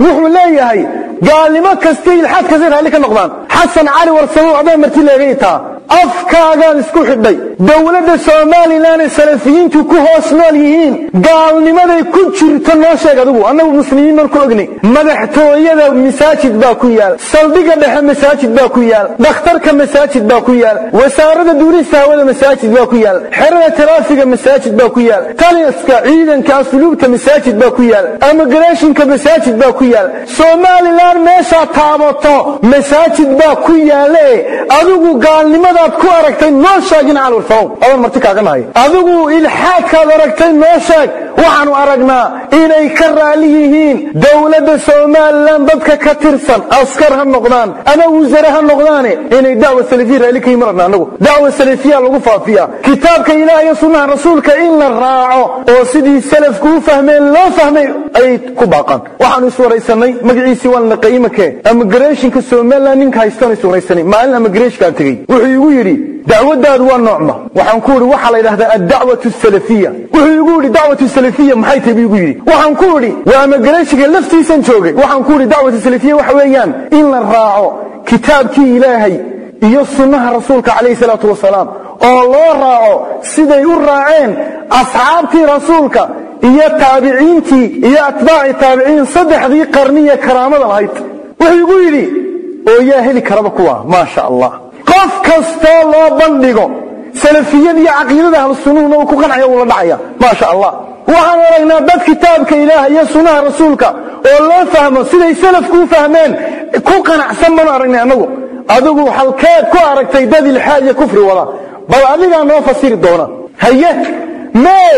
wuxuu leeyahay gaalnimo kasta ilxaad kasta raalli ka noqdaan. Xasan cali warsamo waxbaa marti leegay taa afkaagaan isku xidhay. Dowladda somalilan ee salafiyiintu ku hoos nool yihiin. Gaalnimaday ku jirto noo sheeg adigu annagu muslimiin baan ku ognay madaxtooyada masaajid baa ku yaal. Saldhiga dhexe masaajid baa ku yaal. Dhakhtarka masaajid baa ku yaal. Wasaarada duulista hawada masaajid baa ku yaal. Xerada taraafiga masaajid baa ku yaal. Taliska ciidanka asluubta masaajid baa ku yaal. Emigrationka masaajid baa ku yaal. Somalilan meeshaa taabato masaajid baa ku yaale adigu gaalnimadaad ku aragtay noo sheegin calwarsamow adan marti kaaga nahay. Adigu ilxaadkaad aragtay noo sheeg. Waxaanu aragnaa inay ka raali yihiin dowladda somalilan dadka ka tirsan askar ha noqdaan ama wasare ha noqdaane inay dacwa salafiya raalli ka yimin rabna anagu. Dacwa salafiya lagu faafiya kitaabka ilaah iyo sunnaha rasuulka in la raaco oo sidii salafku u fahmeen loo fahmay ayay ku baaqaan waxaanu iswaraysanay magaciisii waan la qiimake emigrationka somalilan ninka haystaan iswaraysanay maalin emigrationkaan tegey. Wuxuu igu yidhi dacwadaadu waa noocma waxaan ku idhi waxaa la yidhahdaa addacwatu salafiya. Wuxuu igu yidhi dacwatu salafiya maxay tahay? Buu igu yidhi. Waxaan ku idhi waa emigrationka laftiisan joogay. Waxaan ku idhi dacwatu salafiya waxa weeyaan in la raaco kitaabkii ilaahay iyo sunnaha rasuulka calayhi salaatu wasalaam oo loo raaco siday u raaceen asxaabtii rasuulka iyo taabiciintii iyo atbaaci taabiciin saddexdii qarniya karaamada lahayd. Wuxuu igu yidhi oo yaa heli karaba kuwa maasha allah qof kastoo loo bandhigo salafiyada iyo caqiidada ahlusunuhuna uu ku qancaya uu la dhacaya. Maasha allah. Waxaan aragnaa dad kitaabka ilaah iyo sunnaha rasuulka oo loo fahmo siday salafku u fahmeen ku qanacsan baanu aragnay annagu adigu halkeed ku aragtay dad ilxaad iyo kufri wada. Bal adigaa noo fasiri doona. Haye mee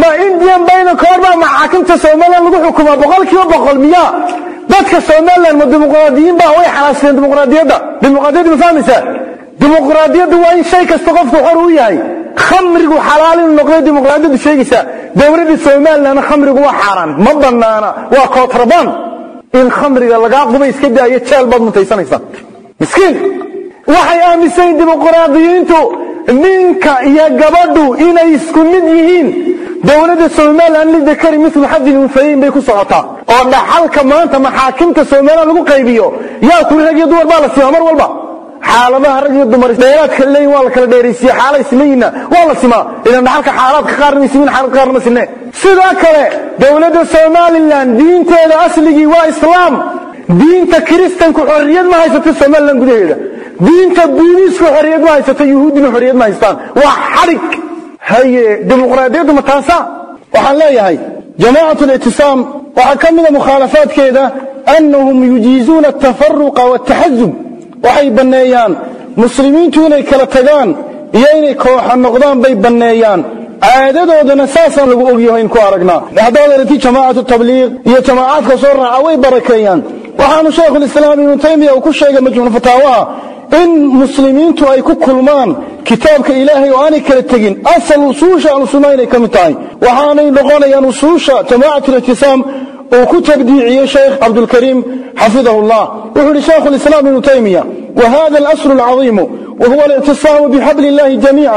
ma indian bayna ka horbaa maxaakimta somalilan lagu xukumaa? Boqol kiiba boqol miyaa? Dadka somalilan ma dimuqraadiyiin baa way xalaasheen dimuqraadiyadda. Dimuqraadiyadda ma fahmaysaa dimuqraadiyaddu waa in shay kasta qofku xor u yahay. Khamrigu xalaal inuu noqday dimuqraadiyaddu sheegaysaa dowladda somalilan khamrigu waa xaaraan. Ma banaana waa kootrabaan. In khamriga lagaa quba iska daayo jeel baad mutaysanaysaa miskiin waxay aaminsan dimuqraadiyiintu ninka iyo gabadhu inay isku mid yihiin. Dowladda somalilan lidakari milu xadin unfayeyn bay ku socotaa. Oo dhaxalka maanta maxaakimta somalilan lagu qaybiyo yaa kuli rag iyo dumar baa la simaa mar walba xaaladaha rag iyo dumar dheeraadka leeyin waa la kala dheeraysiye xaalay simayina waa la simaa. Idan dhaxalka xaalaadka qaarna simin xaalad qaarna sinne. Sidoo kale dowladda somalilan diinteeda asligii waa islaam. Diinta kiristanku xorriyad ma haysato somalilan gudaheeda. Diinta buuniisku xorriyad ma haysato yuhuuddina xorriyad ma haystaan. Waa xadhig. Haye dimuqraadiyaddu ma taasa? Waxaan leeyahay jamaacatu lictisaam waxaa ka mida mukhaalafaadkeeda annahum yujiizuuna altafaruqa waaltaxazub waxay banneeyaan. Muslimiintu inay kala tagaan iyo inay kooxa noqdaan bay banneeyaan. Caadadoodana saasaan lagu ogyahayn ku aragnaa haddaad aragti jamaacatu tabliiq iyo jamaacaadka soo raaca way barakeeyaan waxaanu shaykhulislaam ibnu taymiya uu ku sheegay majmuuc fataawaha in muslimiintu ay ku kulmaan kitaabka ilaahay oo aanay kala tegin. Asal usuusha ahlusunna inay ka mid tahay. Waxaanay noqonayaan usuusha jamaacat lictisaam uu ku tabdiiciyey sheekh cabdulkariim xafidahu llah wuxuu yihi shaykhu lislaam ibnu taymiya wahada alaslu alcadiimu wahuwa alictisaamu bixabli illahi jamiica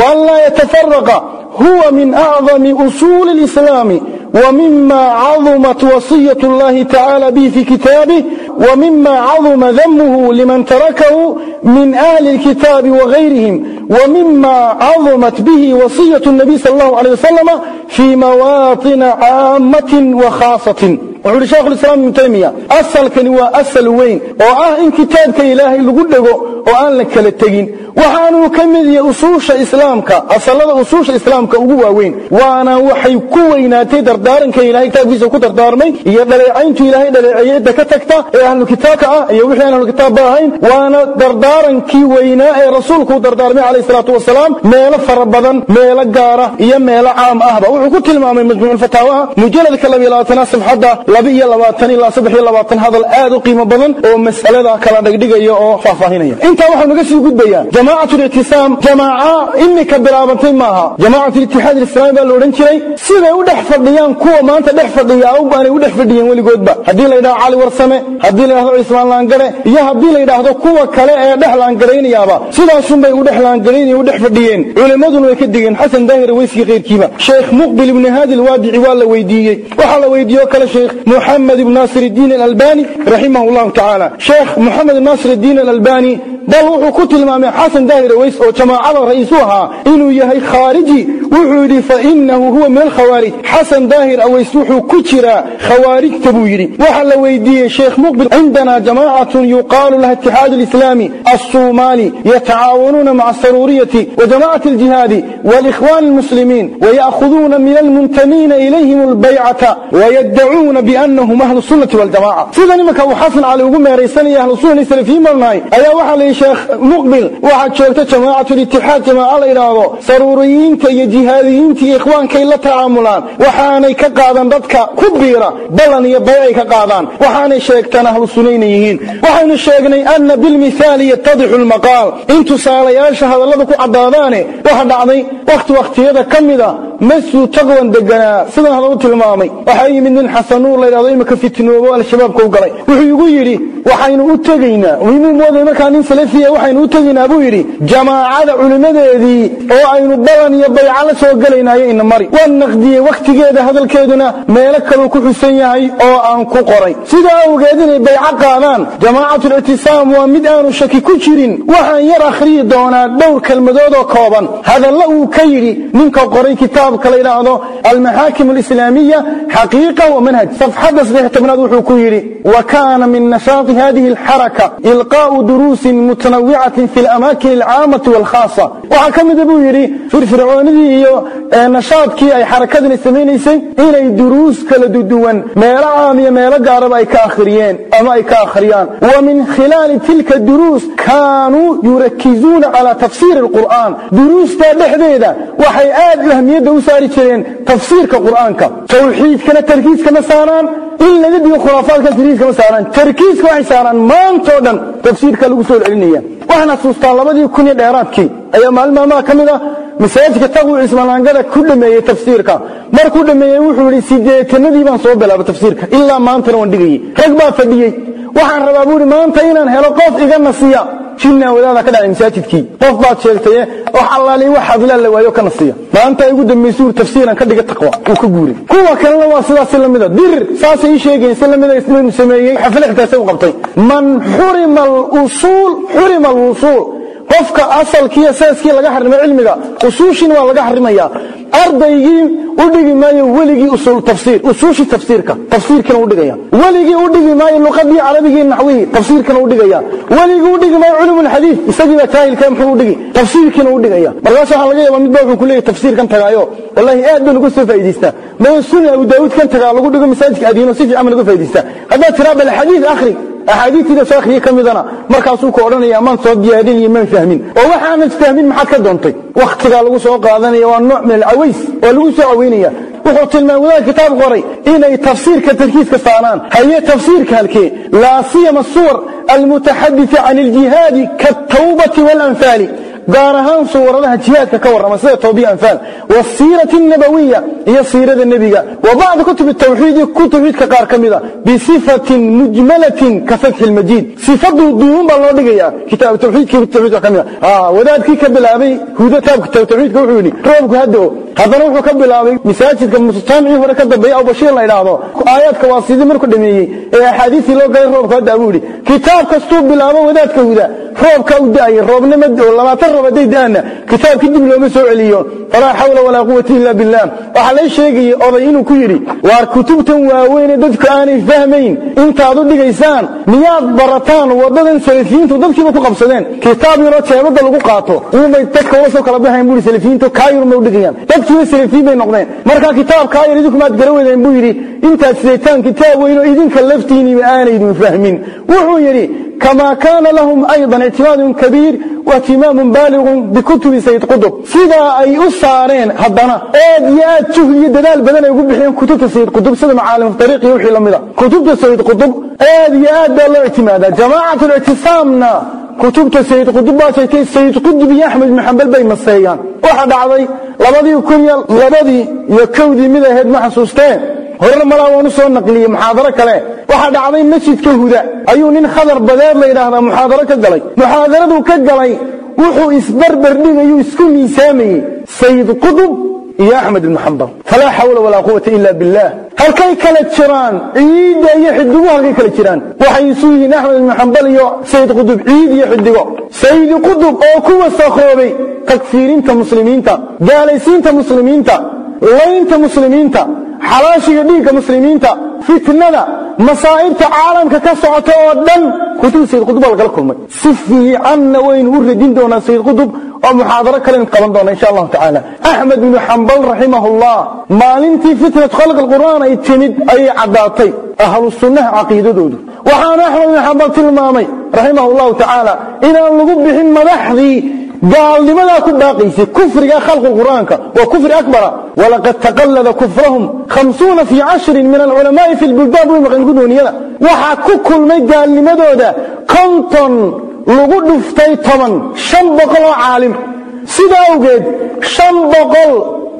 waan laa yatafaraqa huwa min acdami usuuli اlislaami ومما عظمت وصية الله تعالى به في كتابه ومما عظم ذمه لمن تركه من أهل الكتاب وغيرهم ومما عظمت به وصية النبي صلى الله عليه وسلم في مواطن عامة وخاصة. Wuxuuhi sheekhu lislaam ibnu taymiya asalkani waa asal weyn oo ah in kitaabka ilaahay lagu dhego oo aan la kala tegin. Waxaanuu ka mid yahay usuusha islaamka asalada usuusha islaamka ugu waaweyn. Waana waxay ku weynaatay dardaaranka ilahay kitaabkiisa ku dardaarmay iyo dhaleecayntu ilaahay dhaleeceeyada ka tagta ee ahlu kitaabka ah iyo wixii aan ahlu kitaabba ahayn. Waana dardaarankii weynaa ee rasuulku dardaarmay calayhi salaatu wasalaam meelo fara badan meelo gaara iyo meelo caam ahba. Wuxuu ku tilmaamay majmuuc fataawaha mujaladka labiyo labaatanaad safxadda laba iyo labaatan ilaa saddex iyo labaatan hadal aad u qiimo badan oo mas'alada kala dhigdhigaya oo faahfaahinaya. Intaa waxaa naga sii gudbayaa jamaacatu lictisaam jamaaca imika bilaabantay maaha. Jamaacatu litixaad alislaami baa la odhan jiray siday u dhex fadhiyaan kuwa maanta dhex fadhiya aanay u dhex fadhiyeen weligoodba. Haddii la yidhahdo cali warsame haddii la yidhahdo cismaan laangare iyo haddii la yidhaahdo kuwa kale ee dhex laangaraynayaaba sidaasunbay u dhex laangaraynaya u dhex fadhiyeen. Culimmaduna way ka digeen xasan daahir weyskii keyrkiiba sheekh muqbil ibni haadi alwaadici waa la weydiiyey. Waxaa la weydiiye oo kale sheekh محمد بن ناصر الدين الألباني رحمه الله تعالى شيخ محمد بن ناصر الدين الألباني بل وحو كتل مامي حسن داهر ويس أو جماعة رئيسها إنه يهي خارجي وحو فإنه هو من الخوارج حسن داهر أويس وحو كتر خوارج تبويري وحل ويدي شيخ مقبل عندنا جماعة يقال لها اتحاد الإسلامي الصومالي يتعاونون مع السرورية وجماعة الجهاد والإخوان المسلمين ويأخذون من المنتمين إليهم البيعة ويدعون بأنهم أهل السنة والجماعة سيدنا مكا وحسن على وقوم رئيسان أهل السنة السلفيين مرناي أيا وحل شيخ مقبل واحد شوكت جماعة الاتحاد جماعة الإرادة سروريين كي جهاديين كي إخوان كي لا تعاملان وحاني كقادان ضدك كبيرة بلن يبيعي كقادان وحاني شيكتان أهل السنينيين وحاني شيكني أن بالمثال يتضح المقال انتو ساليال شهد الله بكو عداداني واحد عضي وقت وقت يدا كمدا مسو تقوى دقنا سيدنا هذا tilmaamay waxa yimid nin xasanuur la yiraahdo imika fitnoobo al-shabaab ku galay. Wuxuu igu yiri waxaynu u tageynaa wiimu mooday markaa nin salafiya waxaynu u tageynaa buu yiri jamaacada culimadeedii oo aynu balan iyo bayca la soo galaynaayo in mari. Waan naqdiyey waqtigeeda hadalkeeduna meelo kale ku xusan yahay oo aan ku qoray. Sidaa awgeed inay bayca qaadaan jamaacatul itisaam waa mid aanu shaki ku jirin. Waxaan yar akhriyi doonaa dhowr kelmadood oo kooban. Hadalla uu ka yidhi ninka qoray kitaabka la yidhaahdo almaxaakim alislaamiya xaqiiqa wa manhaj saddex tobnaad wuxuu ku yidhi kaana min nashaati hadihi alxaraka ilqaa'u duruusin mutanawicatin fi alamaakin alcaamati walkhaasa waxaa ka mida buu yidhi firfircoonidii iyo nashaadkii ay xarakadani samaynaysay inay duruus kala duduwan meelo caam iyo meelo gaaraba ay ka akhriyeen ama ay ka akhriyaan wa min khilaali tilka duruus kaanuu yurakizuuna calaa tafsiiri alqur'aan duruustaa dhexdeeda waxay aad ahmiyadda u saari jireen saaraan in laga digo khuraafaadka tarkiiska ma saaraan tarkiiska waxay saaraan maantoo dhan tafsiirka lagu soo celinaya. Waxaan xasuustaa labadii kun iyo dheeraadkii ayaa maalin maalmaha ka mid ah masaajidka taqwi cismaanaangada ku dhameeyey tafsiirka. Markuu dhameeyey wuxuu yidhi sideetanadii baan soo bilaabay tafsiirka ilaa maantana waan dhigayey rag baa fadhiyey waxaan rabaa buu yidhi maanta inaan helo qof iga nasiya jinnaa wadaada ka dhacay masaajidkii. Qof baad sheegtaye wax allaaliin wax hadlaa la waayo ka nasiya maanta igu dambaysuu tafsiiran ka dhiga taqwa. Uu ka guuray. Kuwa kalena waa sidaas si lamida dir saasay ii sheegeen si lamida isnu sameeyey. Xafle xitaase u qabtay. Man xurima alusuul xurima alwusuul qofka asalkiiyo seeskii laga xarimay cilmiga usuushin waa laga xarimaya. Ardaygii u dhigi maayo weligii usul tafsiir usuushi tafsiirka tafsiirkana u dhigaya. Weligii u dhigi maayo luqadii carabigii naxwihii tafsiirkana u dhigaya. Weligii u dhigi maayo culum alxadiid isagii baa muxuu u dhigi tafsiirkina u dhigaya. Markaas waxaa laga yaabaa mid baa wuxuu ku tafsiirkan tagaayo. Wallahi aad baan uga soo faa'iidaystaa. Maya sunni abu daawud kan tagaa lagu dhigo masaajidka adiino si fiican uga faa'iidaystaa. Haddaad tiraa xadiid akhri axaadiistiida soo akhriye ka midana markaasuu ku odhanaya maan soo diyaadin iyo maan fahmin. Oo waxaanad fahmin maxaad ka doontay? Wakhtigaa lagu soo qaadanaya waa nooc min alcaways waa lagu soo caweynaya wuxuu tilmaamay wadaad kitaab qoray inay tafsiirka tarkiiska saaraan. Haye tafsiirka halkee? Laa suwar almutaxaditha can aljihaadi kaatawbati waalanfaali gaar ahaan suuradaha jihaadka ka warrama sida tawbiya anfaal wasiirati nabawiya iyo siirada nebiga wa bacdi kutub tawxiid ku tawxiidka qaar ka mida bisifatin mujmalatin ka fatxi lmajiid sifaduu duuban baa loo dhigaya kitaab tawxiidkii tawxiidka ka mida wadaadkii ka bilaabay huda taabka tawxiidka wuxuu yidhi roobku haddo haddana wuxuu ka bilaabay masaajidka mustaamicii hore ka dambeeya abubashiir la idhaahdo. Aayaadka waa sidii markuu dhameeyey ee axaadiistii loo galay roobka hadda buu yidhi. Kitaab kastuu bilaabo wadaadka huda roobka u da'aya roobnima labaatan roob hadday da'ana kitaabkii dib looma soo celiyo falaa xawla walaa quwata illa billah waxaa lay sheegayey oday inuu ku yidhi waar kutubtan waaweyne dadku aanay fahmayn intaad u dhigaysaan miyaad barataan wadadan salafiyiintu dadkiiba ku qabsadeen? Kitaab yaroo jeebada lagu qaato unbay dadka ula soo kala baxayn buu salafiyiintu kaayurma u dhigayaan. Dadkiiba salafiyiin bay noqdeen. Marka kitaab kaayar idinku maad gara buu yidhi intaad sidataan kitaab weyn oo idinka laftiiniba aanaydin fahmin. Wuxuu yidhi baaligun bikutubi sayd qutub sidaa ay u saareen haddana aad iyo aad juhd iyo dadaal badan ay ugu bixiyeen kutubta sayid qutub sida macaalimuariiq iyo wixii la mida ah. kutubta sayid qutub aad iyo aad baa loo ictimaadaa. Jamaacat lictisaamna kutubta sayid qudub baa saytay sayid qudub iyo axmed maxambal bay maseeyaan. Waxa dhacday labadii kun iyo labadii iyo kowdii mid ahayd ma xasuusteen. Horena malaa waan u soo naqliyey muxaadaro kale. Waxaa dhacday masjidka huda. Ayuu nin khadar badeed la yidhaahdaa muxaadaro ka galay. Muxaadaraduu ka galay wuxuu isbarberdhigayuu isku miisaamayey sayid qudub iyo axmed ibnu xambal falaa xawla walaa quwata ila billah. Halkay kala jiraan ciidda iyo xidiguhu halkay kala jiraan. Waxay isu yihiin axmed ibnu xambal iyo sayid qudub ciid iyo xidigo. Sayid qudub oo ku wasakhoobay takfiirinta muslimiinta gaalaysiinta muslimiinta laynta muslimiinta xalaashiga dhiigga muslimiinta fitnada masaa'ibta caalamka ka socota oo dhan kutub sayid qudub baa lagala kulmay. Si fiicanna waynu u radin doonaa sayid qudub oo muxaadaro kalen qaban doona insha allahu tacaala. Axmed binu xambal raximahullah maalintii fitnat khalq alqur'aan ay timid ayay caddaatay ahlu caqiidadoodu. Waxaana axmed binu xambal tilmaamay raximah tacaala inaan lagu bixin madaxdii gaalnimadaa ku baaqaysay kufriga khalqu qur'aanka waa kufri akbara walaqad taqallada kufrahum khamsuuna fii cashrin min alculamaai fi lbuldaan buu maqan gudooniyada waxaa ku kulmay gaalnimadooda konton lagu dhuftay toban shan boqol oo caalim. Sidaa awgeed shan boqol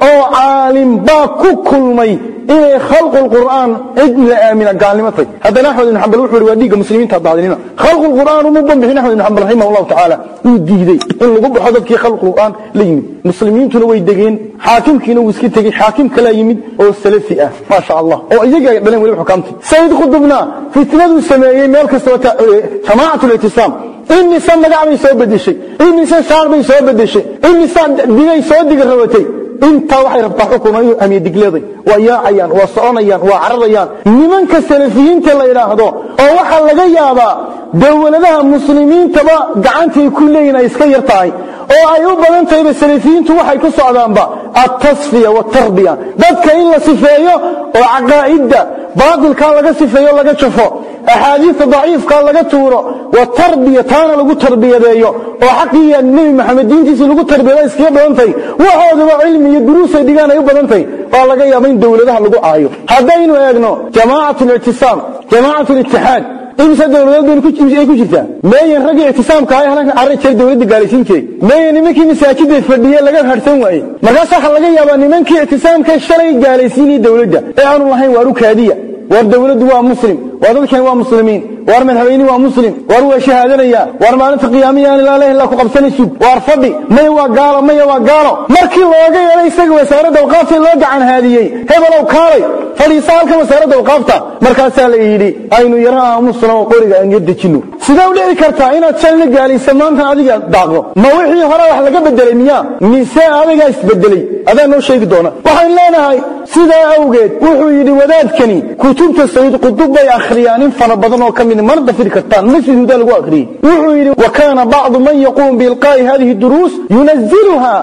oo caalim baa ku kulmay inay khalqu lqur'aan cid aamina gaalnimatay haddana axmed ibn xambal wuxuu ihi waa dhiigga muslimiinta daadinina khalqu lqur'aan uma banbixin axmed ibn xambal raximah allahu tacaala wuu diiday in lagu baxo dadkii khalqu qur'aan la yimid. Muslimiintuna way degeen xaakimkiina wuu iska tegey xaakim kalaa yimid oo salafi ah maasha allah oo iyaga ay dhaleen weliba xukaamtii sayid qudubna fitnaduu sameeyey meel kastaba jamacat lictisaam imise magac bay soo bedeshay imise shaar bay soo bedeshay imise digay soo digarrabatay intaa waxay rabtaa xukun inuu amiye digleeday waa yaacayaan waa soconayaan waa cararayaan. Nimanka salafiyiinta la yidhaahdo oo waxaa laga yaabaa dowladaha muslimiintaba gacantay ku leeyihiin ay iska yar tahay oo ay u badan tahayba salafiyiintu waxay ku socdaanba altasfiya waatarbiya dadka in la sifeeyo oo caqaa'idda baatilkaa laga sifeeyo laga jafo axaadiista daciifkaa laga tuuro watarbiya taana lagu tarbiyadeeyo oo xaqiiya nebi maxamed diintiisa lagu tarbiyada iskaga badantahay waxoodaba cilmi iyo duruusay dhigaan ay u badantahay waa laga yaaba in dowladaha lagu caayo haddaynu eegno jamaacat lictisaam jamaacat litixaad imise dowladood bay ku jirtaa meeyan raggii ictisaamka ahay halkan carri jiray dowladda gaalaysiinteed meeyan nimankii masaajida fadhiye laga harsan waaye markaas laga yaabaa nimankii ictisaamka shalay gaalaysiinaya dowladda ee aanu lahayn waaru kaadiya war dowladdu waa muslim war dadkan waa muslimiin? War madaxweyne waa muslim? War waa shahaadanaya war maalinta qiyaamiyaan ilaa leh ilaa ku qabsani sug? War fadhi? Maya waa gaalo maya waa gaalo. Markii looga yeelay isaga wasaaradda awqaafta loo gacan haadiyey. Hebelow kaalay. Fadhiisa wasaaradda awqaafta markaasaa la yidhi aynu yaro aamusno oo qoriga aan yar dejino sidee u dhici kartaa inaad shalna gaalaysa maantan adiga daaqdo? Ma wixii hore wax laga bedelay miyaa? Mise adigaa isbedelay adaa noo sheegi doona. Waxaan leenahay sidaa awgeed wuxuu yidhi wadaadkani kutubta sayid qutub bay akhriyaan in fara badan oo ka mid mana dafiri kartaan masjid hudaa lagu akhriyey wuxuu yidhi wa kaana bacdu man yaquum biilqaa'i hadihi duruus yunaziluha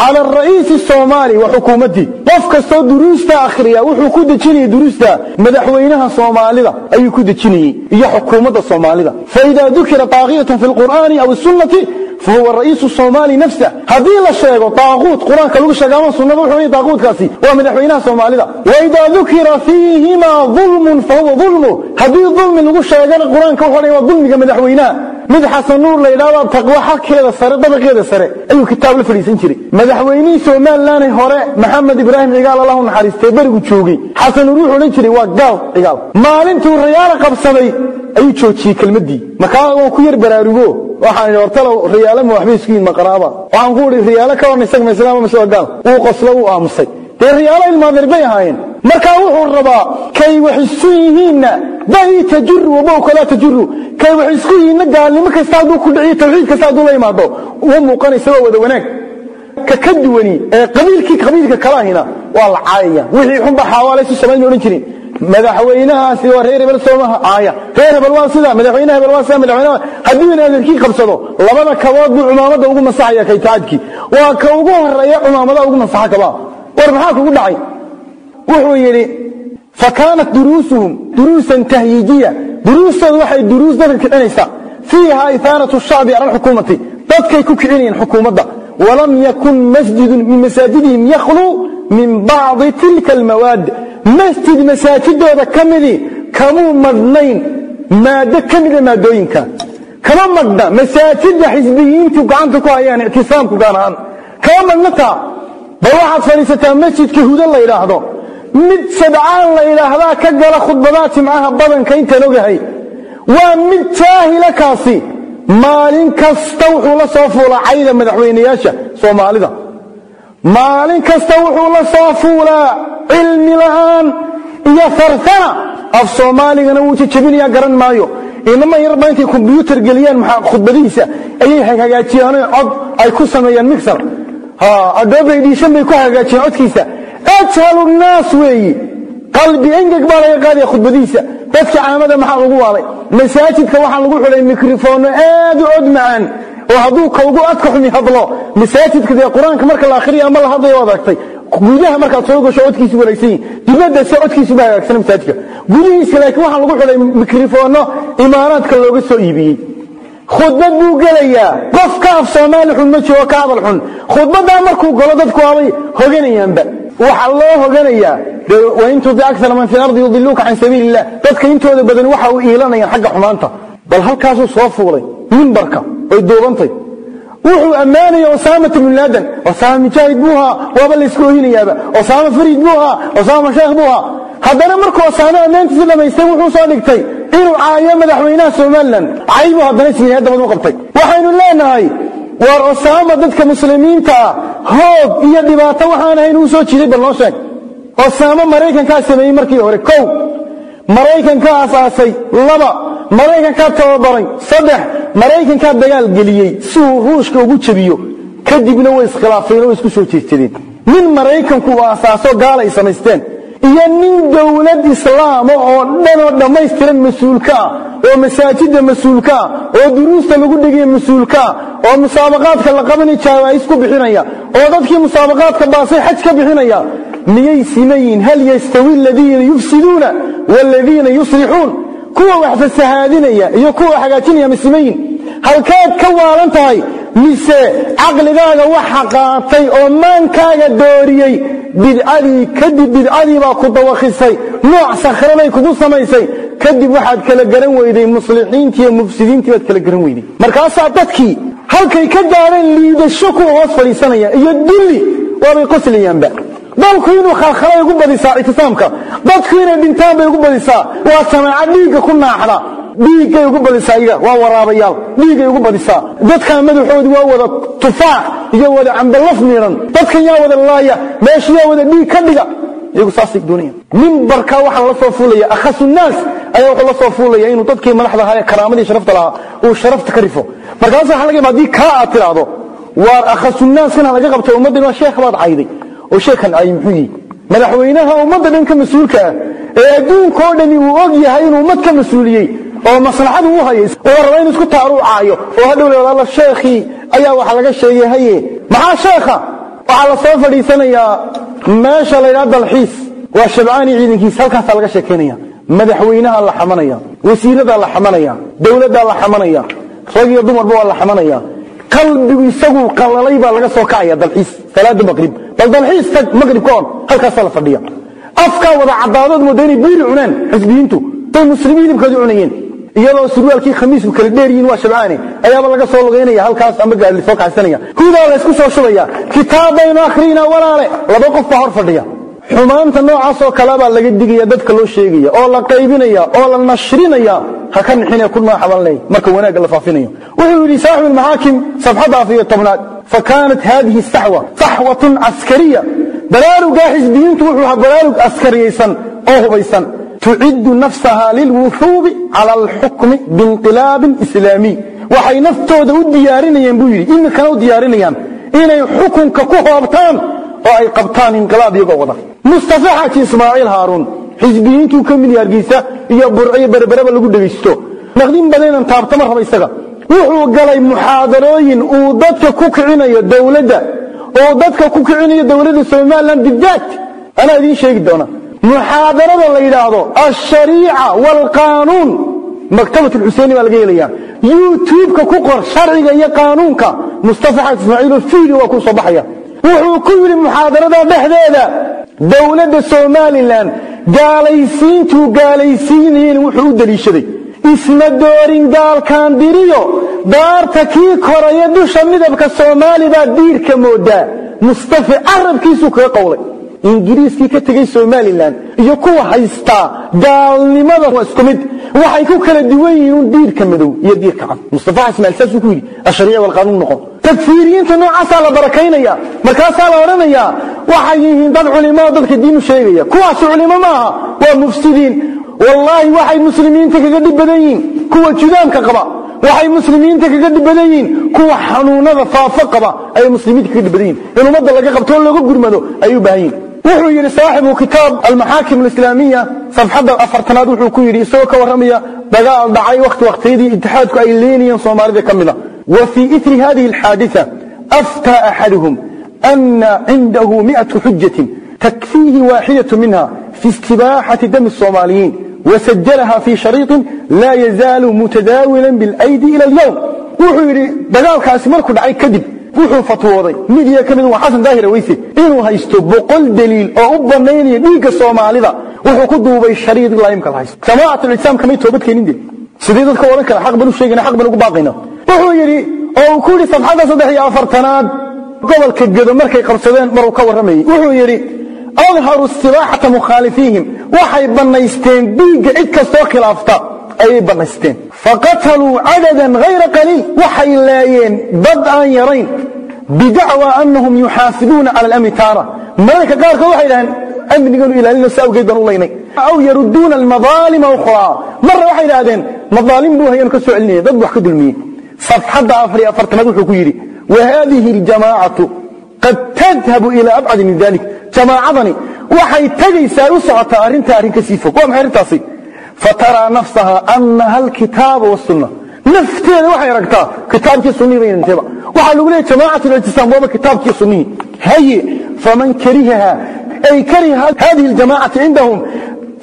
cala ara'iisi soomaali wa xukuumatii qof kastoo duruusta akhriya wuxuu ku dejinayay duruusta madaxweynaha soomaalida ayuu ku dejinayey iyo xukuumadda soomaalida. Faida dukira taaqiyatan fi lqur'aani aw sunnati fahuwa ra'iisu soomaali nafsa haddii la sheego daaquut qur'aanka lagu sheega ama sunnada wuxuu leeyahay daaquutkaasi waa madaxweynaha soomaalida waidaa dukira fiihimaa dulmun fahuwa dulmu haddii dulmi lagu sheegana qur'aanka wuxuu leeyahay waa dulmiga madaxweynaha mid xasan nuur la yidhahdo taqwo xagkeeda sare dabaqeeda sare ayuu kitaab la fadhiisan jiray. Madaxweynihii somalilan hore maxamed ibraahim cigaal allahu naxariistee berigu joogay. Xasan nuur wuxuu odhan jiray waa gaal cigaal. Maalintuu rayaala qabsaday ayuu joojiyey kelmadii markaa waa ku yar baraarugo. Waxaan idhi hortalow riyaale ma waxbay isku yihiin maqaraaba waxaan ku idhi riyaale ka warna isaga ma islaama mise waa gaal. Wuu qoslo wuu aamusay dee riyaalo ilmaadeer bay ahaayeen. Markaa wuxuu rabaa kay wax yihiinna bahi tajuru wabowka laa tajuru kay wax yihiinna gaalnimo kasta hadduu ku dhiciyo tawxiid kasta hadduu la imaado uma muuqanaysa waa wada wanaag. Ka ka duwani ee qabiilkii qabiilka kala waa la caayaya wixii xunba xawaalaysu samayn odhan jirin. Madaxweynahaasi waa reer hebel soomaha aaya reer hebel waa sida madaxweyne hebel waa sida madaxweynaha haddii in adeerkii qabsado labada kabood buu cumaamadda ugu masaxaya kaytaadkii waa ka ugu horreeya cumaamadaha ugu masaxa kabaa war maxaa kugu dhacay? Wuxuu yidhi fa kaanat duruusuhum duruusan tahyiijiya. Duruustooda waxay duruus dadka kicinaysaa fiiha ihaanatu shacbi cala alxukuumati. Dadkay ku kicinayeen xukuumadda. Walam yakun masjidun min masaajidihim yakhluu min bacdi tilka almawaad. Masjid masaajidooda ka midii kamuu madhnayn maado ka mida maadooyinka. Kama madhna masaajida xisbiyiintu gacanta ku hayaan ictisaamku gaan ahaan. Kama madhna taa bal waxaad fadhiisataa masjidka huda la yidhaahdo mid sabcaan la yidhaahdaa ka gala khudbadaha jimcaha badanka intaan ogahay. Waa mid jaahila kaasi. Maalin kasta wuxuu la soo fuulaa cayda madaxweynayaasha soomaalida. Maalin kasta wuxuu la soo fuulaa cilmi la'aan iyo farfana af soomaaligana wuu jajabinayaa garan maayo. Inama yarba intay kombyuutar geliyaan khudbadihiisa ayay hagaajiyaan cod ay ku sameeyaan mixer adobe edition bay ku hagaajiyeen codkiisa. Ajhalu naas weeyi. Qalbi engeg baa laga qaadaya khudbadiisa. Dadka caamada maxaa lagu waalay? Masaajidka waxaa lagu xidhay mikrofoono aad u cod macaan. Oo hadduu kaugu adka xumi hadlo masaajidka dee qur'aanka marka la akhriya ama la hadlayo waad aragtay gudaha markaad soo gasho codkiisu wanaagsan yihiin dibadda se codkiisu ba hagaagsan masaajidka. Gudihiisa laakiin waxaa lagu xidhay mikrofoono imaaraadka looga soo iibiyey khudbad buu gelayaa. Qof ka af soomaali xun ma jiro ka hadal xun. Khudbaddaa markuu galo dadku waabay hoganayaanba. Waxaa loo hoganayaa. Wain tuti akara man fi ardi yudiluuka can sabiili illah dadka intooda badan waxa u iilanayaan xagga xumaanta. Bal halkaasuu soo fuulay mimbarka oy duubantay wuxuu ammaanaya osaamat bnu laadan osaama mujaahid buu ahaa waaba laysku ohinayaaba osaama fariid buu ahaa osaama sheekh buu ahaa. Haddana markuu osaame ammaantiisi dhamaystay wuxuu soo dhigtay caayo madaxweynaha somalilan. Caybuu haddana siiyay dabad u qabtay. Waxaynu leenahay waar osaama dadka muslimiinta ah hoog iyo dhibaato waxaan ahayn uu soo jiiday bal noo sheeg. Osaamo maraykankaa sameeyey markii hore. Kow maraykankaa asaasay laba maraykankaa tababaray saddex maraykankaa dagaal geliyey si uu ruushka ugu jebiyo. Kadibna way iskhilaafeen oo way isku soo jeestadeen nin maraykanku uu asaaso gaala ay samaysteen iyo nin dowlad islaama oo dhanoo dhammaystiran mas'uulka ah oo masaajidda mas'uulka ah oo duruusta lagu dhigaya mas'uulka ah oo musaabaqaadka la qabani jawaais ku bixinaya oo dadkii musaabaqaadka baasay xaj ka bixinaya miyay simayiin? Hal yastawi aladiina yufsiduuna waaladiina yuslixuun kuwa wax fasahaadinaya iyo kuwa hagaajinaya ma simayiin? Halkaad ka waalan tahay mise caqligaaga waxa qaatay oo maankaaga dooriyey bidcadii kadib bidcadii baa ku dawakhisay nooc sakhraday kugu samaysay kadib waxaad kala garan weyday muslixiintii iyo mufsidiintii baad kala garan weyday. Markaasaa dadkii halkay ka gaadheen liidasho kuwa hoos fadhiisanaya iyo dulli waabay qoslayaanba. Dalku inuu khalkhalay ugu badisaa ictisaamka dadku inay dhintaan bay ugu badisaa waa samaaca dhiigga ku naaxda dhiiggay ugu badisaa iga waa waraabayaal. Dhiiggay ugu badisaa. Dadkaa madaxoodi waa wada tufaax iyo wada cambalaf miidhan dadkan yaa wada laaya meesha yaa wada dhiig ka dhiga. Iyagu saasay doonayaan. Mimbarkaa waxaa la fuulaya akhasu naas ayaa wuxuu la fuulaya inuu dadkii madaxda ahaa ee karaamadii sharafta lahaa uu sharafta ka rifo. Markaas waxa laga yaaba haddii kaa aad tidhaahdo waar akhasu naaskana laga qabtay ummaddan waa sheekh baad cayday. Oo sheekhan ay muxuu yihi madaxweynaha ummadda dhan ka mas'uulka ah ee adduunka oo dhani uu og yahay inuu ummad ka mas'uuliyey oo maslaxadu u hayay oo raba in isku taaruucaayo oo hadhow la sheekhii ayaa waxa laga sheegay haye. Maxaa sheekha? Waxaa la soo fadhiisanayaa meesha la yidhaha dalxiis. Waa shabcaani ciidankiisa halkaasaa laga sheekaynaya madaxweynaha la xamanaya wasiiradaa la xamanaya dowladdaa la xamanaya rag iyo dumarba waa la xamanaya. Qalbigu isagu qalalay baa laga soo kacaya dalxiis salaada maqrib. Bal dalxiis tag maqrib ka on halkaasaa la fadhiya afkaa wada cadaadood mooda inay biiri cunaan xisbiyiintu bay muslimiin hilibkooda cunayeen iyadoo surwaalkii khamiisku kala dheeryihiin waa shabcaane ayaaba laga soo lugaynaya halkaas ama gaali soo kacsanaya hudaa la isku soo shubaya. Kitaab baynu akhriyna walaale. Laba qof baa hor fadhiya. Xumaanta noocaasoo kale baa laga digaya dadka loo sheegaya oo la qaybinaya oo la nashrinaya ha ka nixine ku nooxaban marka wanaagga la faafinayo. Wuxuu yidhi saaxibu almaxaakim safxadda afariyo tobnaad. Fakaanat hadihi saxwa saxwatun caskariya baraarugaa xisbiyiintu wuxuu ahaa baraarug askariyaysan oo hubaysan tuciddu nafsaha lilwuhuubi cala alxukmi biinqilaabin islaamiy waxay naftooda u diyaarinayeen buu yidhi imikana u diyaarinayaan inay xukunka ku hoobtaan oo ay qabtaan inqilaab iyagoo wada. Mustafa xaaji ismaaciil haaruun xisbiyiintuu ka mid hargeysa iyo burciyo berbereba lagu dhegaysto. Naqdin badaynan taabtama raba isaga. Wuxuu galay muxaadarooyin uu dadka ku kicinayo dowladda oo dadka ku kicinayo dowladda somalilan bidaat anaa idiin sheegi doona muxaadarada la yidhaahdo alshariica waalqaanuun maktabat alxuseini baa laga helaya youtubeka ku qor sharciga iyo qaanuunka. Mustafa xaaji ismaaciil oo fiidi waa kuu soo baxaya. Wuxuu ku yidhi muxaadarada dhexdeeda dowladda somalilan gaalaysiintuu gaalaysiinayeen wuxuu u daliishaday isma doorin gaalkaan diriyo daarta kii koraya dusha midabka soomaali baa diirka moodaa. Mustafa carabkiisuu kaga qowlay ingiriiskii ka tegey somalilan iyo kuwa haystaa gaalnimada waa isku mid. Waxay ku kala duwan yihiin diirka madow iyo diirka cad. Mustafa ismail saasuu ku yidhi ashariica walqaanuun noqon. Takfiiriyiinta noocaasaa la barakaynaya markaasaa la odhanayaa waxay yihiin dad culimo oo dadka diin u sheegaya. Kuwaas culimo maaha waa mufsidiin. Wallaahi waxay muslimiinta kaga dhib badan yihiin. Kuwa judaamka qaba waxay muslimiinta kaga dhib badan yihiin. Kuwa xanuunada faafo qaba ayay muslimiinta kaga dhib badan yihiin in ummadda laga qabto oo laga gurmado ayay baahan yihiin wuxuu yidhi saaxibu kitaab almaxaakim alislaamiya safxadda afartanaad wuxuu ku yidhi isagoo ka warramaya dagaal dhacay wakhti wakhtiyadii itixaadku ay leenayeen soomaalida ka mida wa fii itri hadihi alxaaditha aftaa axaduhum ana cindahu mi'atu xujatin takfiihi waaxidatu minha fi istibaaxati dami الsoomaaliyiin wasajalaha fi shariiطin laa yazaalu mutadaawilan biاlaydi ila اlyowm wuxuu yidhi dagaalkaasi markuu dhacay kadib wuxuu fatwooday. Mid iyo ka mid waa xasan daahir weyse inuu haysto boqol daliil oo u banaynaya dhiigga soomaalida wuxuu ku duubay shariid ilaa imka la haysto. Jamaacat islaam kamay toobad keenin de sidee dadka odhan kara? Xaq ban u sheegayna xaq ban ugu baaqayna. Wuxuu yidhi oo uu ku yidhi safxadda saddex iyo afartanaad gobolka gedo markay qabsadeen maruu ka warramayey wuxuu yidhi adharu istibaaxata mukhaalifiihim waxay bannaysteen dhiigga cid kastoo khilaafta ayay bannaysteen faqataluu cadadan hayra qaliil waxay laayeen dad aan yarayn bidacwa anahum yuxaafiduuna cala alamni taara mararka qaarkood waxay dhaheen amniganu ilaalino si awgeed baan u laynay aw yaruduuna almadaalima ukhraa marna waxay idhahdeen madaalim buu hayanu ka soo celinaya dad wax ka dulmiyey safxadda afar iyo afartanaad wuxuu ku yidhi wa haadihi aljamaacatu qad tadhabu ilaa abcadi min dalik jamaacadani waxay tegaysaa u socotaa arrintaa arrin ka sii fog waa maxay arrintaasi ftara nafsaha anaha alkitaaba wasunna nafteeda waxay aragtaa kitaabkii sunnihiiba waxaa lagu leeyay jamaacatltisaam waaba kitaabkii sunnihii haye faman karihaha ay kariha hadihi ljamaacati cindahum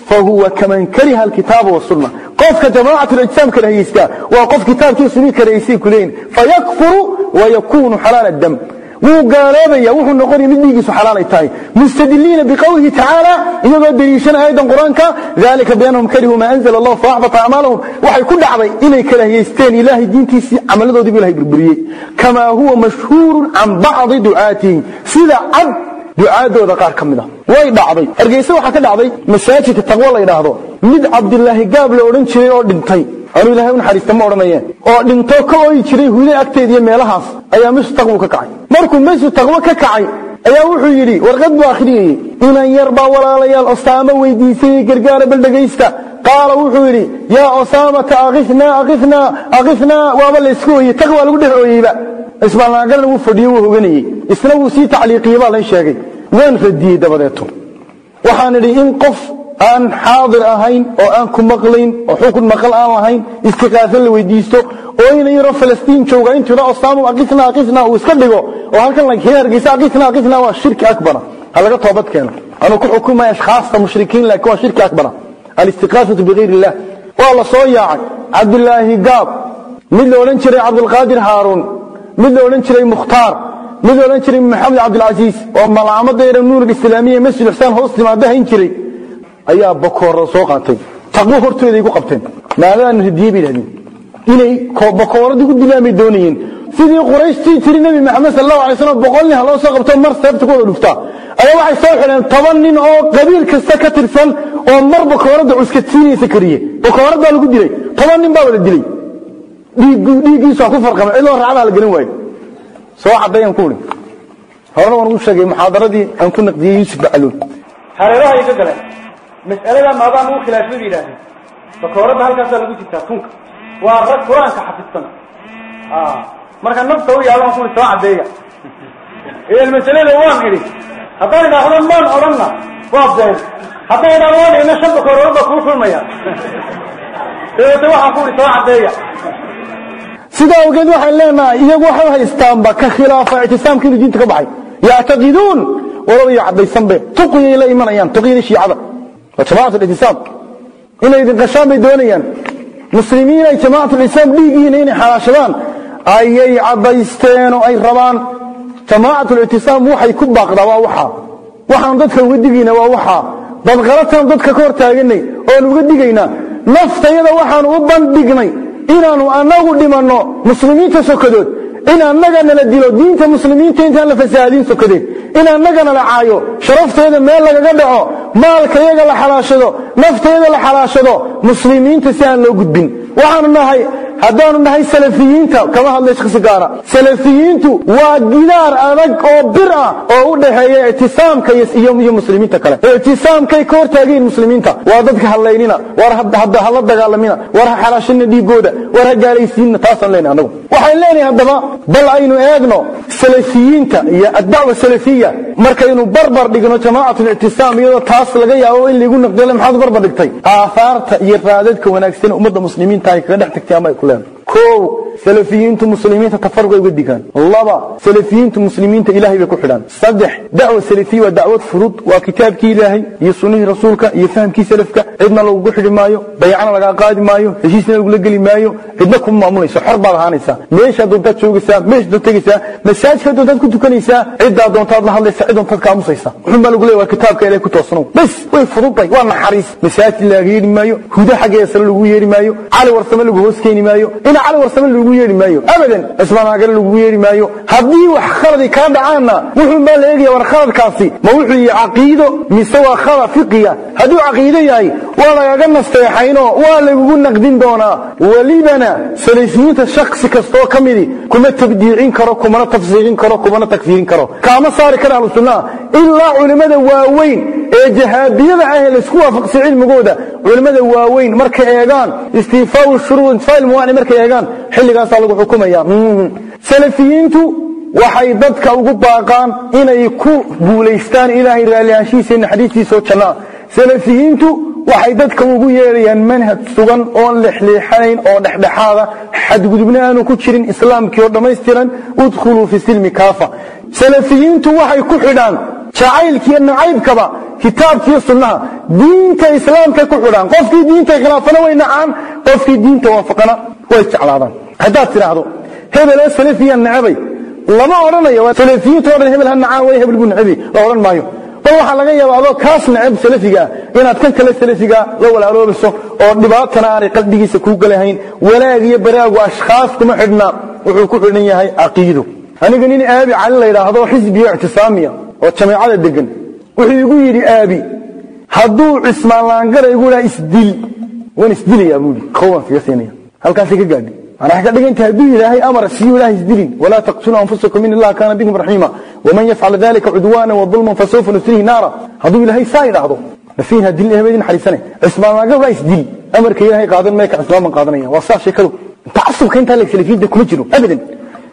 fahuwa kaman kariha alkitaaba wasunna qofka jamaacatltisaam karahaysta waa qof kitaabkii sunnihi karahaysta kuleeyin fayakfuru wayakunu xalaala dam wuu gaaloobaya wuxuu noqonaya mid dhiigiisu xalaalay tahay. Mustadiliina biqowlihi tacaala iyagoo deliishana aayadan qur'aanka dalika biannahum karihuu maa anzla allah faaxbata acmaalahum waxay ku dhacday inay karahiyeysteen ilaahay diintiisii camaladoodii bu ilahay burburiyey. Kamaa huwa mashhuurun can bacdi ducaatihim sida cad ducaadooda qaar ka mid a way dhacday. Hargeyse waxaa ka dhacday masaajidka taqwo la ydhaahdo mid cabdilaahi gaab la odhan jiray oo dhintay anuu ilahay u naxariista ma odhanayeen. Oo dhinto ka ooyi jiray hude agteed iyo meelahaas ayaa mesu taqwo ka kacay. Markuu mesu taqwo ka kacay ayaa wuxuu yidhi warqad buu akhriyayey inan yar baa walaalayaal osaamo weydiisayey gargaara bal dhegaysta qaala wuxuu yidhi yaa osaamata akifnaa akifnaa akifnaa waaba laysku ooyey taqwaa lagu dhex ooyeyba isbaalnaagalna wuu fadhiyo wuu hoganayey. Isna wuu sii tacliiqiyey baa lay sheegay. Waan radiyey dabadeeto. Waxaan idhi in qof aan xaadir ahayn oo aan ku maqlayn oo xukun maqal aan lahayn istiqaaso la weydiisto oo ina yaro falastiin jooga intuu dha osaamu aqisna aqisna uu iska dhigo oo halkan la keen hargeysa aqisna aqisna waa shirki akbara ha laga toobad keeno. Anuu ku xukumaya ashkhaasta mushrikiin laakiin waa shirki akbara alistiqaasatu bigayr illah waa la soo yaacay. Cabdulaahi gaab. Mid la odhan jiray cabdulqaadir haaruun. Mid la odhan jiray mukhtaar. Mid la odhan jiray maxamed cabdilcasiis oo malaamadda yara nuur islaamiya masjid xusaan hoos timaada hayn jiray ayaa bakoora soo qaatay. Taqwo hortooday ku qabteen. Maadaanu radiyey bay dhahdeen inay bakooradii ku dilaamay doonayeen. Sidii qurayshtii tiri nebi maxamed sal allahu alay slam boqol nin ha soo qabto mar seefta ku wada dhuftaa ayaa waxay soo xidheen toban nin oo qabiil kasta ka tirsan oo mar bakooradda cuskadsiinaysa kariye bakooraddaa lagu dilay. Toban nin baa wada dilay. Dhiiggiisu ku farqamay. Cidoo raacdaa la gelin waayo. Soo caddayan ku uri horena waan ugu sheegay muxaadaradii aan ku naqdiyey yuusuf bacalool hareerahay ka galeen mas'alada maadaan ugu khilaafay bay yidhahdeen. Bakooradda halkaasaa lagu jirtaa tunka. Waa rag qur'aanka xafidsan marka nafta u yaalan kuli soo caddeeya. Idan masalada waan idhi haddaan idhaahdo maan odhanna waa been haddaan idhahdo waan idhina shan bakooradood baa kuu kulmaya. Dabeete waxaan ku ihi soo caddeeya. Sidaa awgeed waxaan leenahay iyagu waxay haystaanba ka khilaafa ictisaamka inuu diinta ka baxay. Yactaqiduun walaba caddaysanbe tuqiyay la imanayaan tuqiyada shiicada waa jamacat lictisaam inay idin qashaan bay doonayaan. Muslimiin ay jamacat lislaam dhiigiina inay xalaashadaan. Ayay caddaysteen oo ay rabaan. Jamacat lictisaam waxay ku baaqdaa waa waxaa waxaan dadka uga digayna waa waxaa dadqalatan dadka ka hor taaganay oon uga digaynaa. Naftayada waxaanu u bandhignay inaanu anagu dhimanno muslimiinta sokadood in annaga nala dilo diinta muslimiinta intaan la fasahaadiin sokadeed in annaga nala caayo sharafteeda meel lagaga dhaco maalka yaga la xalaashado nafteeda la xalaashado muslimiinta si aan loo gudbin. Waxaanu nahay haddaanu nahay salafiyiinta kama hadlay shaksi gaara salafiyiintu waa gidaar adag oo bir ah oo u dhaxeeya ictisaamka iyo muslimiinta kale. Ictisaamkay ka hortaagayiin muslimiinta. Waa dadka hadlaynina war hala dagaalamina war ha xalaashina dhiigooda war ha gaalaysiinna taasaan leenahay anagu waxaan leenahay haddaba bal aynu eegno salafiyiinta iyo addacwa salafiya markaynu barbar dhigno jamaacatul ictisaam iyadoo taas laga yaabo in lagu naqdile maxaad barbar dhigtay? Aahaarta iyo raadadka wanaagsan ummadda muslimiinta ay kaga dhex tagtay ama ay ku leedahay kow salafiyiintu muslimiinta tafaruqay uga digaan. Laba salafiyiintu muslimiinta ilahay bay ku xidhaan. Saddex dacwa salafiya waa dacwad furud waa kitaabkii ilaahay iyo sunnihii rasuulka iyo fahamkii salafka. Cidna lagugu xidhi maayo baycana lagaa qaadi maayo heshiisna lagula geli maayo cidna kuma maamulayso. Xor baad ahaanaysaa. Meeshaa doontaad joogaysaa meesha doontaad tegaysaa masaajidka doontaad ku tukanaysaa ciddaa doontaad la hadlaysaa cid doontaad ka aamusaysaa. Wuxun baa lagu leeya waa kitaabka ilahay ku toosanow. Bas way fududay waa naxariis. Masaajid laaga yeedhi maayo huda xaggeeda lagu yeedhi maayo cali warsame lagu hoos keeni maayo ina cali warsame lagu yeedhi maayo abadan cismaan agale lagu yeedhi maayo haddii wax khaladi kaa dhacaanna wuxuun baa la eegaya war khaladkaasi ma wuxuu yahay caqiido mise waa khalad fiqiya hadduu caqiido yahay waa lagaga nasteexaynoo waa lagugu naqdin doonaa. Welibana salafiyiinta shaksi kastoo ka midi kuma tabdiicin karo kumana tafsiiqin karo kumana takfiirin karo. Kaama saari kara ahlu sunnaha ilaa culimmada waaweyn ee jahaabiyada ah ee laysku waafaqsay cilmigooda. Culimmada waaweyn markay eegaan istiifaau shuruud intifaa ilmuwaani markay eegaan xilligaasaa lagu xukumaya. Salafiyiintu waxay dadka ugu baaqaan inay ku guulaystaan ilaahay raallihaanshihiisa iyo naxariistiisa oo jannaa. Salafiyiintu waxay dadka ugu yeedhayaan manhaj sugan oon lexleexanayn oo dhexdhexaada xadgudubna aanu ku jirin islaamkii oo dhammaystiran udkhuluu fi silmi kaafa. Salafiyiintu waxay ku xidhaan jacaylkiiyo nacaybkaba kitaabkiiyo sunnaha diinta islaamkay ku xidhaan. Qofkii diinta khilaafana way nacaan qofkii diinta waafaqana way jeclaadaan. Haddaad tidhaahdo hebeloo salafiyaan necabay lama odhanayo waa salafiyiinta o dhan hebel ha nacaan way hebel buu necabay la odhan maayo. Bal waxaa laga yaaba adoo kaas necab salafigaa inaad kan kale salafigaa la walaaloobayso oo dhibaatana aanay qalbigiisa kuu galahayn walaag iyo baraagu ashkhaas kuma xidhna wuxuu ku xidhan yahay caqiido aniga nin aabi cali la yidhaahdo xisbiyo ictisaamiya oo jameecada degan wuxuu igu yidhi aabi hadduu cismaan laangara igu dhaha isdil. Waan isdilayaa buu yidhi. Kowbaan kaga siinaya halkaasay ka gaadhi. Manaa ka dhiganta hadduu ilaahay amara siyu ilahay isdilin. Walaa taqtuluu anfusakum in allaha kaana bikum raxiima. Waman yafcal dalika cudwaana wadulman fasawfa nusrihi naara. Hadduu ilaahay saa idhaahdo nafiin ha dilin habedin naxariisane cismaan laangara waa isdil. Amarka ilaahay qaadan meeka cismaan qaadanaya. Waa saa sheekadu tacasubka intaa leeg salafiyiinta kuma jiro. Abadan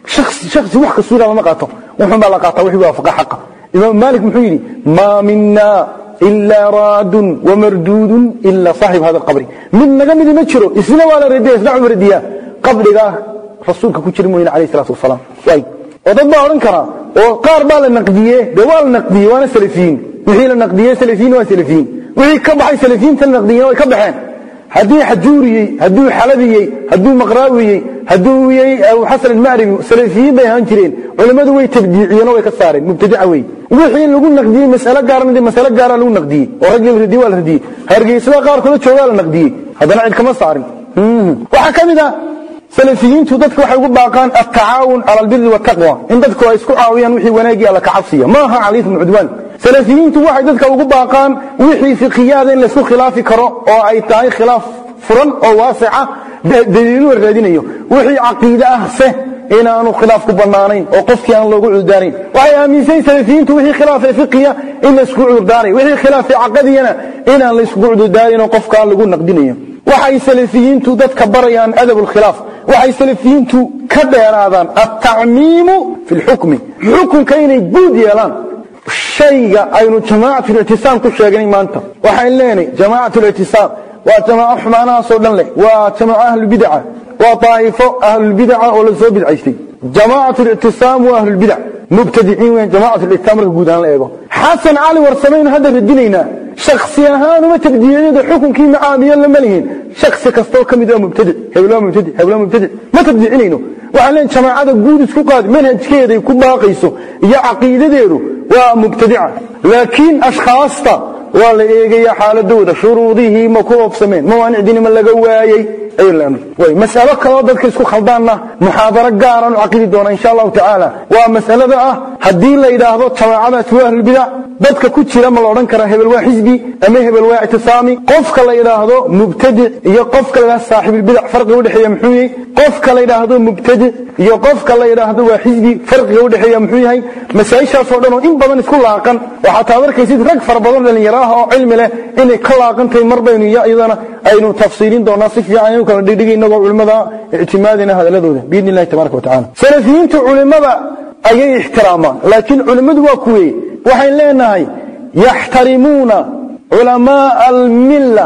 shaksi wax kastuu lama qaato wuxun baa la qaataa wixii waafaqa xaqa imaam maalik muxuu yidhi maa mina ilaa raadun wamarduudun ila saaxib hada alqabri mid naga midi ma jiro isna waa la radiya isna cuu radiyaa qabrigaa rasuulka ku jira mooyane alayh salaatu wasalaam waay oo dad baa odhan karaa oo qaar baa la naqdiye dee waa la naqdiyey waana salafiyiin wixii la naqdiyey salafiyiin waa salafiyiin wixii ka baxay salafiyiinta la naqdiyena way ka baxeen haddii xajuuriyey hadduu xalabiyey hadduu maqraawiyey hadduu yey xasan almaribi salafiyiin bay ahaan jireen. Culimmadu way tabdiiciyeen oo way ka saareen. Mubtadica wey wixii lagu naqdiyey mas'alo gaarna mas'alo gaara lagu naqdiyey oo raggii la radiyey waa la radiyey hargeysada qaarkooda joogaa la naqdiyey. Haddana cid kama saarin. Waxaa ka mid ah salafiyiintu dadka waxay ugu baaqaan altacaawun cala albiri waltaqwa in dadku ay isku caawiyaan wixii wanaagii alla kacabsiya ma aha cali ibn cudwaan. Salafiyiintu waxay dadka ugu baaqaan wixii fiqiyaada in laysku khilaafi karo oo ay tahay khilaaf furan oo waasica daliilu raadinayo. Wixii caqiide ah se inaanu khilaaf ku bannaanayn oo qofkii aan loogu cudurdaanayn waxay aaminsan salafiyiintu wixii khilaafee fiqiya in laysku cudurdaanay wixii khilaafee caqadiyana inaan layskugu cudurdaanayn oo qofkaan lagu naqdinayo waxay salafiyiintu dadka barayaan adab waxay salafiyiintu ka dheeraadaan altacmiimu fi lxukmi xukunka inay guud yeelaan. Shayga aynu jamaacat lictisaam ku sheegnay maanta. Waxaan leenahay jamaacat lictisaam waa jamaaco xumaanahaasoo dhan leh. Waa jamaaco ahlulbidaca waa daa'ifo ahlulbidaca oo la soo bidcaystay. Jamaacat lictisaam waa ahlulbidac mubtadiciin weyn jamaacat lictisaam marka guud ahaan la eego. Xasan cali warsamaynu hadda radinaynaa shaksi ahaan uma tabdiiciyada xukunkii macaamiyo lama lihin shaksi kastoo ka mid waa mubtadic hebel waa mubtadic hebel waa mubtadic ma tabdiicinayno waxaan leen jamaacada guud isku qaad manhajkeeday ku baaqayso iyo caqiidadeedu waa mubtadica. Laakiin ashkhaasta waa la eegaya xaaladooda shuruudihii ma ku oofsameen mawaanicdiina ma laga waayey mas'alo kaloo dadka isku khaldaanna muxaadaro gaaraan u caqidi doona insha allahu tacaala. Waa mas'alada ah haddii la yidhaahdo jamaacadaasi waa ahlulbidac dadka ku jira ma la odhan karaa hebel waa xisbi ama hebel waa ictisaami. Qofka la yidhaahdo mubtadic iyo qofka la yidhahdo saaxibilbidac farqiga udhexeeya muxuu yahay? Qofka la yidhaahdo mubtadic iyo qofka la yidhaahdo waa xisbi farqiga udhexeeya muxuu yahay? Masaa-ishaasoo dhan oo in badan isku laaqan waxaa taad arkaysid rag fara badan dhalinyaro ah oo cilmi leh inay ka laaqan tahay mar baynu iyo iyadana aynu tafsiilin doonaa. Si fiican aynu kala dhigdhigi inagoo culimmada ictimaadina hadaladooda biidni illahi tabaraka watacala salafiyiintu culimmada ayay ixtiraamaan laakiin culimmadu waa kuweye waxayn leenahay yaxtarimuuna culamaaa almilla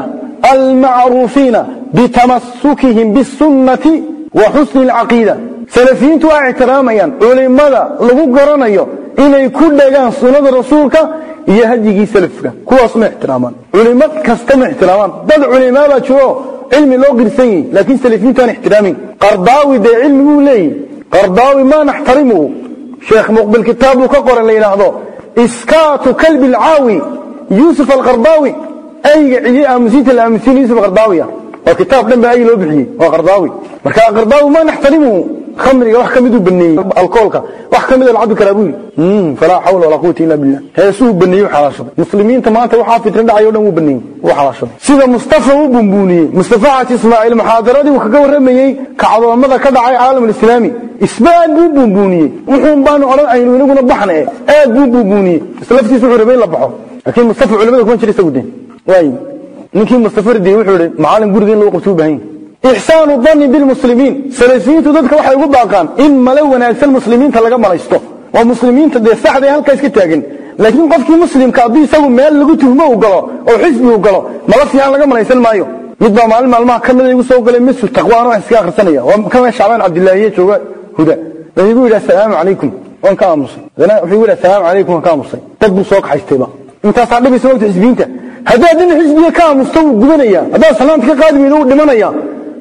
almacruufiina bitamasukihim bisunnati wa xusni alcaqiida. Salafiyiintu waa ixtiraamayaan culimmada lagu garanayo inay ku dhegaan sunnada rasuulka iyo hadyigii salafka kuwaas ma ixtiraamaan. Culimo kasta ma ixtiraamaan. Dad culimaabaa jiro cilmi loo qirsan yahi laakiin salafiyiintu aan ixtiraamin. Qardaawi dee cilmi buu leeyahy qardaawi ma naxtarimuhu sheekh muqbil kitaab buu ka qoran la yidhaahdo iskaatu kalbi alcaawi yuusuf alqardaawi. Ayga ciye aamusiinta la aamusiin yuusuf qardaawiya waa kitaab dhan baa ay loo bixiyey. Waa qardaawi. Marka qardaawi ma naxtarimuhu khamriga wax ka miduu baneeyey alkoolka. Wax ka mida lacabi karaa buu yidhi falaa xawla walaa quwata illa billah. Heesuu baneeyey u xalaashaday muslimiinta maanta waxaa fitna dhacay o dhan wuu baneeyey wuu xalaashaday sida mustafa uu bumbuuniyey mustafa xaaji ismaaciil muxaadaradii uu kaga warramayey kacdoomada ka dhacay caalamulislaami isba aad buu bumbuuniyey wuxuun baanu odhan aynu inaguna baxna e aad buu bumbuuniyey islaftiisa wuxuu rabay in la baxo. Laakiin mustafa culimada kuma jira isagu de waay ninkii mustafa ridiyey wuxuu yihi macalin guriga lagu qabto u baahan ixsaanu danni bilmuslimiin. Salafiyiintu dadka waxay ugu baaqaan in male wanaagsan muslimiinta laga malaysto. Oo muslimiinta dee saxda ee halkaa iska taagan. Laakiin qofkii muslimka haddii isagu meel lagu tuhmo uu galo oo xisbi uu galo mala fiican laga malaysan maayo. Mid baa maalin maalmaha ka mida igu soo galay misu taqwaan wax iska akhrisanaya waa kama shacbaan cabdilaahiye jooga huda. Wuxuu igu yidhi assalaamu calaykum. Waan ka aamusay. Adana wuxuu yidhi assalaamu calaykum waan ka aamusay. Dad buu soo kaxaystayba intaasaa dhibaysa wagta xisbiyiinta haddaad nin ka ka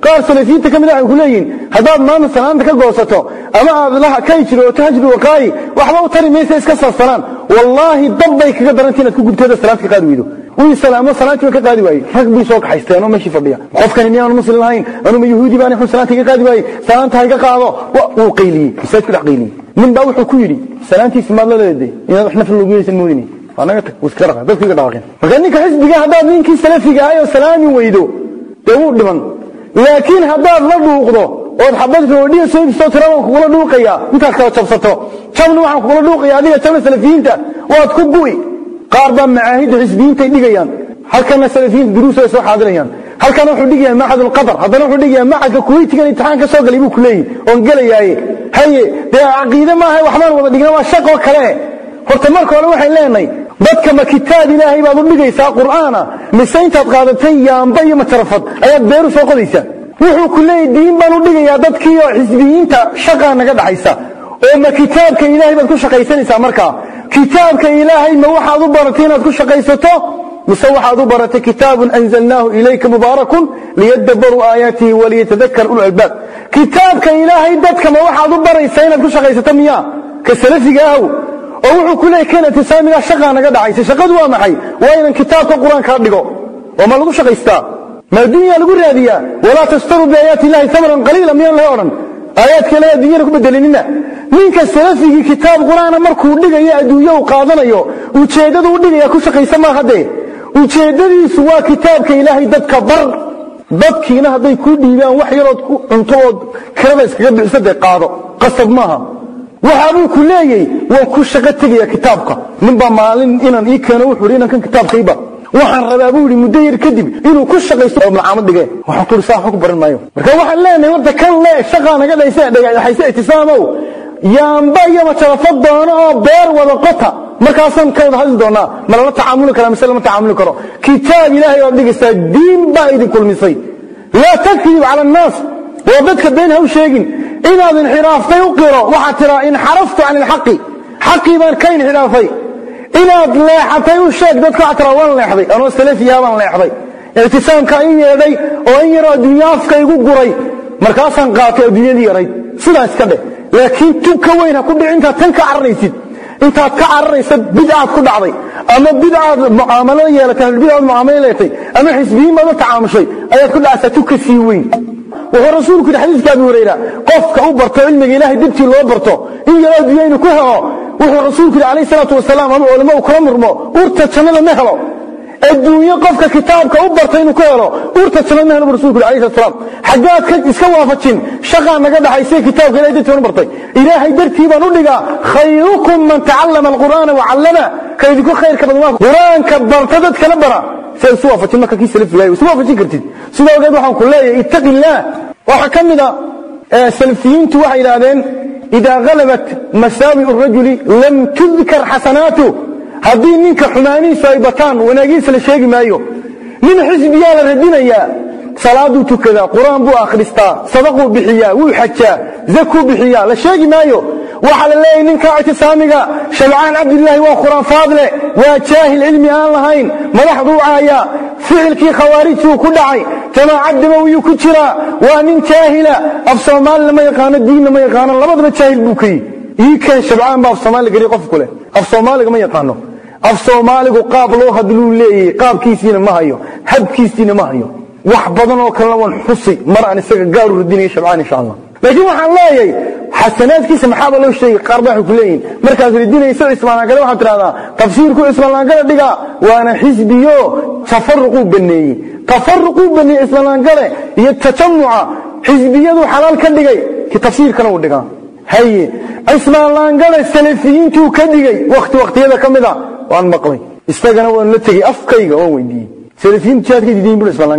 qaar salafiyiinta ka mid waxay ku leeyihiin haddaad maanta salaanta ka goosato ama aad ka hijrooto hajri waqaayi waxba u tari maysa iska salsalaan wallaahi dab bay kaga daranta inaad ku gubteeda salaanta ka qaadi weydo wii salaamo salaantii ba ka qaadi waayey. Rag bay soo kaxaysteen oo meeshii fadhiya. Qofkani miyaanu muslim lahayn? Anuma yahuudi baan xun salaanta iga qaadi waayey? Salaanta ha iga qaado? Wuu qayliyey. Masaajidku dhex qayliyey. Nin baa wuxuu ku yidhi salaantiisi maad la leedahay. Inaad wax nafla loogu waa naga tag wuu iska dhaqaa. Dadku iga dhaqaaqeen marka ninka xisbiga haddaad ninkii salafiga ahay oo salaami weydo dee wuu dhiman laakiin haddaad la dhuuqdo ood xabad roodhiya soo ibsoo tira waan kugula dhuuqayaa intaad kala jabsato. Jabna waxaan kugula dhuuqaya adiga jabna salafiyiinta. Waad ku gu'i qaar baa macaahidda xisbiyiintay dhigayaan. Halkana salafiyiinta duruus soo xaadirayaan halkana wuxuu dhigayaa macad alqadar haddana wuxuu dhigayaa macadka kuweytigan imtixaan ka soo galay buu ku leeyihi oon gelayaaye. Haye dee caqiide maaha waxbaan wada dhigna waa shaqoo kale. Horta marka hore waxay leenahay dadka ma kitaab ilaahay baad u dhigaysaa qur'aana. Mise intaad qaadatay yaamba iyo matarafad ayaad beeru soo qodaysaa wuxuu ku leeyahy diin baan u dhigayaa dadkii xisbiyiinta shaqaa naga dhaxaysa oo ma kitaabka ilaahay baad ku shaqaysanaysaa markaa kitaabka ilaahay ma waxaad u baratay inaad ku shaqaysato? Mise waxaad u baratay kitaabun anzalnaahu ilayka mubaarakun liyadabaruu aayaatihi waliyatadakar ulu albaab. Kitaabka ilaahay dadka ma waxaad u baraysaa inaad ku shaqaysato miyaa? Ka salafiga ahow oo wuxuu ku leeyay kan itisaamiga shaqaa naga dhacaysa shaqadu waa maxay waa inaan kitaabka qur'aankaa dhigo oo ma lagu shaqaystaa ma addunya lagu raadiyaa walaa tashtaruu biaayaati illahi amanan qaliila miyaan laga odhan? Aayaadka ilahay addunyada ku bedelinina ninka salafigii kitaab qur'aana markuu dhigayo adduunye uu qaadanayo ujeeddadu u dhigaya ku shaqaysa maaha dee? Ujeeddadiisu waa kitaabka ilaahay dadka bar. Dadkiina hadday kuu dhiibaan wax yarood ku cunto ood kirada iskaga bixiso dee qaado. Qasab maaha waxaabuu ku leeyey waan ku shaqo tegaya kitaabka. Ninbaa maalin inaan ii keeno wuxuu inaan kan kitaabkayba. Waxaan rabaa buu yidhi muddo yar kadib inuu ku shaqaysto oo macaamad dhige waxaan ku yidhi saa waxba ku baran maayo. Marka waxaan leenahay horta kan le shaqaa naga dhaysa dhagaxaysa itisaamow yaamba iyo majarafad doono oo beer wada qota. Markaasaan ka wada hadli doonaa ma lala tacaamuli karaa mise lama tacaamuli karo. Kitaab ilaahay ood dhigaysaa diin baa idin kulmisay. Laa takdib cala annaas waa dadka been ha u sheegin inaad inxiraaftay u qiro waxaad tiraa inxaraftu can ilxaqi xaqii baan ka inxiraafay. Inaad leexatay u sheeg dadka waxaad tiraa waan leexday anoo salafiyaa baan leexday. Ictisaamkaa in yeedhay oo in yaroo adduunya igu guray markaasaan qaatay adduunyadii yarayd sidaa iska dheh laakiin tub ka weyn ha ku dhici intaad tan ka cararaysid. Intaad ka cararaysa bidcaad ku dhacday. Ama bidcaad mucaamalo yeelatay ahlulbidcaad mucaamalo yeelatay ama xisbiyiin baad la tacaamushay ayaad ku dhacaysaa tub ka sii weyn wuxuu rasuulku yidhi xadiiska abi hurayra qofka u barto cilmiga ilaahay dibtii loo barto in yaroo inuu ku helo wuxuu rasuulku yidhi calayhi salaatu wasalaam ama culamo uu kula murmo urta jannada ma helo. Adduunyo qofka kitaabka u barta inuu ku helo urta jannada ma helo buu rasuulku yidhi alayhi salaam xaggaad ka iska waafajin shaqaa naga dhaxaysay kitaabka ilahay dartii baan u bartay. Ilaahay dartii baan u dhigaa khayrukum man tacallama alqur'aana wacallama ka idinku khayrka badan qur'aanka barta dadkana bara si isu waafajin marka kii qur'aan buu akhristaa sadaquu bixiyaa wuu xajaa zakuu bixiyaa la sheegi maayo waxaa la leeyahay ninka ictisaamiga shabcaan cabdilaahi waa khuraafaadle waa jaahil cilmi aan lahayn. Madaxduu caaya ficilkii khawaarijtuu ku dhacay dimawiyuu ku jiraa waa nin jaahila af soomaalina ma yaqaano diinna ma yaqaano labadaba jaahil buu ka yi ii keen shabcaan baa af soomaali geliy qofku leh. Af soomaaliga ma yaqaano. Af soomaaligu qaab loo hadluu leeyahay qaabkiisiina ma hayo habkiisiina ma hayo. Wax badan oo kalena waan xusi mar aan isaga gaaru radinaya shabcaan insha allah laakiin waxaan leeyahay xasanaadkiisa maxaaba loo sheegay? Qaar baa waxay ku leeyihiin markaad radinayso cismaanaangale waxaad tidhahdaa tafsiirku cismaanaangale dhiga waana xisbiyo tafaruquu baneeyey. Tafaruquu baneeyey cismaanaangale iyo tajamuca xisbiyadu xalaal ka dhigay tafsiirkana uu dhigaa. Haye cismaanaangale salafiyiintuu ka dhigay wakti waktiyada ka mid a waan maqlay. Isagana waan la tegey afkayga waan weydiiyey. Salafiyiintu jihaadka diidayin buu allah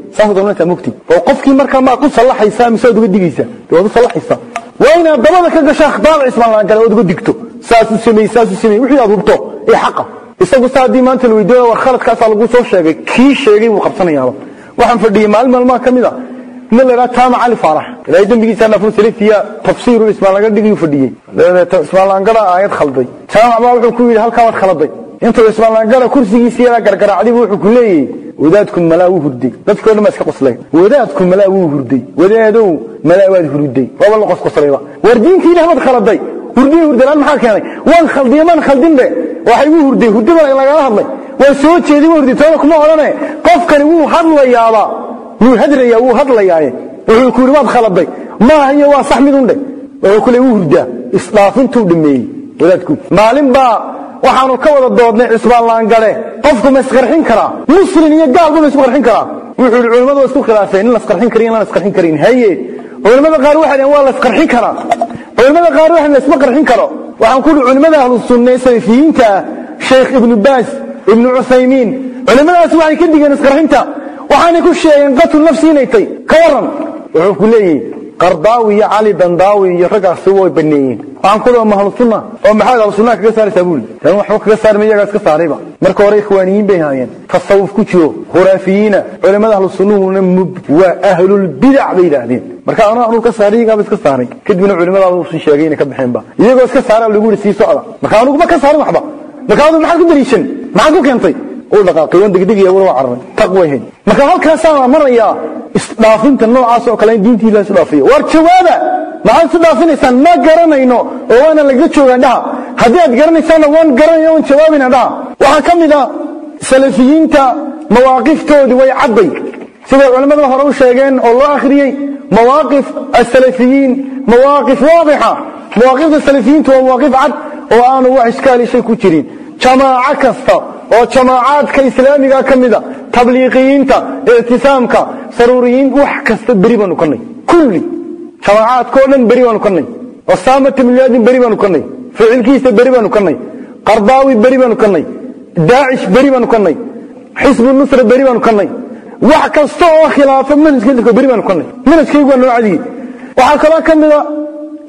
saas doonata mugti oo qofkii markaa maad u sallaxaysaa mise waad uga digaysaa waad u sallaxaysaa. Waa inaad dabada ka gasho akhbaar cismaan gale ood uga digto. Saasuu sameeyey saasuu sameeyey wixii aad hubto ee xaqa. Isagu sa haddii maanta la weydiiyo war khaladkaasaa lagu soo sheegay kii sheegay buu qabsanayaaba. Waxaan fadhiyey maalin maalmaha ka mid a nin la yidhaha taama cali faarax. Ilaahay dembigiisa nafun salifiya tafsiiru ismaan laga dhigiyuu fadhiyey ismaan laangara aayad khalday. Jaamac baa wuxuu ku yidhi halkaa waad khaladay intuu ismaan laangara kursigiisa yadaa gargaraacday buu wuxuu ku leeyahay wadaadku malaa wuu hurday. Dadkoo dhan baa iska qosleen wadaadku malaa wuu hurday. Wadaadow malaa waad hurday. Waaba la qosqoslayba war diinta ilaah baad khaladay. Hurdiye hurdalaan maxaa keenay? Waan khaldiye maan khaldinbe waxay wuu hurday hurdi baa lagala hadlay. Waan soo jeedi wuu hurday toona kuma odhane. Qofkani wuu hadlayaaba. Wuu hadrayaa wuu hadlayaaye. Wuxuu ku yidhi waad khaladay maaha waa sax midun dhe wuxuu ku wuu hurdaa. Isdhaafintuu dhameeyey wadaadku maalin baa waxaanu ka wada doodnay cismaan laangale qofku ma isqarxin karaa. Muslim iyo gaalba ma qarxin karaa. Wuxuu yidhi culimmadu isku khilaafeen. In la isqarxin kariyo isqarxin karin haye. Culimmada qaar waxay dhaheen waa la karaa. Culimmada qaar waxay la isma qarxin karo. Waxaan ku yidhi culimmada ahlu salafiyiinta ah sheekh ibnu baas ibnu cuthaymiin culimmadaas waxay ka digeen isqarxinta. Waxaanay ku sheegeen qatl nafsi inay tay. Ka waran wuxuu ku leeyahay qardaawi iyo cali dandaawi iyo raggaasi way baneeyeen waxaan ku leeyahay mahlu sunna oo maxaad ahlu sunnaha kaga saaraysaa buuli? Tan waxba kaga saarmay iyagaa iska saarayba. Marka hore ikhwaaniyiin bay haayeen. Tasawuf ku jiro. Khuraafiyiina culimmada ahlu sunnuhuna mub waa ahlulbidac bay yidhaahdeen. Marka anuu anuu ka saaray iyagaaba iska saaray kadibna culimmadaaba sii sheegay inay ka baxeenba. Iyagoo iska saaraa lagu yidhi sii socda. Marka anuguma ka saarin waxba. Marka adu maxaad ku daliishan maxaad ku keentay dhaqaaqay waan degdegaya isdhaafinta noocaas oo kale in diintii la isdhaafiyo. War jawaaba! Maxaad isu dhaafinaysaan ma garanayno oo waana laga joogaa dhaha. Haddii aad garanaysaanna waan garanaya waan jawaabina dhaha. Waxaa ka mid a salafiyiinta mawaaqiftoodii way cadday siday culimmada hore u sheegeen oo loo akhriyey mawaaqif asalafiyiin mawaaqif waadixa. Mawaaqifta salafiyiintu waa mawaaqif cad oo aanu wax ishkaali shay ku jirin. Jamaaco kasta oo jamaacaadka islaamiga ka mida tabliiqiyiinta ictisaamka saruuriyiin wax kasta beri baanu kanay kulli jamaacaadkao dhan beri baanu kanay osaamata milyaadin beri baanu kanay ficilkiisa beri baanu kanay qardaawi beri baanu kanay daacish beri baanu kanay xisbu nusra beri baanu kanay wax kasta oo khilaafa manhajka beri baanu kanay manhajkaygu waa noo waxaa kaloo ka mida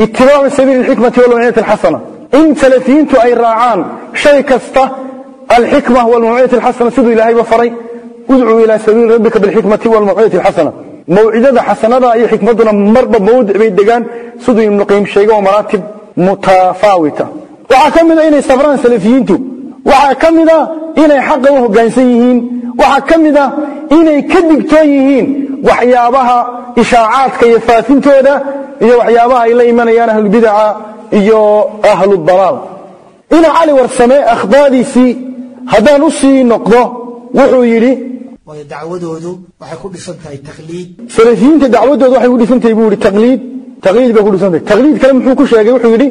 itibaacu sabiili alxikmati walmaciyati alxasana in salafiyiintu ay raacaan shay kasta alxikma walmawcidati alxasana siduu ilaahayba faray udcuu ilaa sabiili rabbika bilxikmati walmawcidati alxasana mawcidada xasanada iyo xikmaduna marba mawdic bay degaan siduu ibnuqayim sheegay oo maraatib mutafaawita. Waxaa ka mid a inay safraan salafiyiintu waxaa ka mid a inay xaqa u hoggaansan yihiin waxaa ka mid a inay ka digtoon yihiin waxyaabaha ishaacaadka iyo faafintooda iyo waxyaabaha ay la imanayaan ahlubidaca iyo ahludalaal ina cali warsame akhdaadiisii haddaan u sii noqdo wuxuu yidhi waayo dacwadoodu waxay ku dhisan tahay takliid salafiyiinta dacwadooda waxay ku dhisantahay buu yidhi taqliid taqliid bay ku dhisantahay taqliid kale muxuu ku sheegay wuxuu yidhi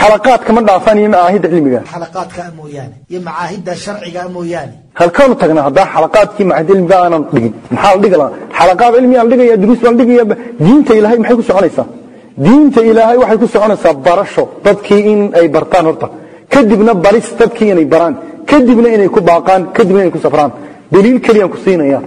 xalaqaadka ma dhaafaan iyo macaahidda cilmiga. Xalaqaadka mooyaane iyo macaahidda sharciga mooyaane. Halkaanu tagnaa haddaa xalaqaadkii macaahidda cilmiga aanan dhigin maxaa la dhigi lahaa xalaqaad cilmi aan dhigaya duruus baan dhigaya diinta ilaahay maxay ku soconaysaa? Diinta ilaahay waxay ku soconaysaa barasho dadkii in ay bartaan horta kadibna baris dadkii inay baraan kadibna inay ku baaqaan kadibna inay ku safraan daliil keliyaan ku siinaya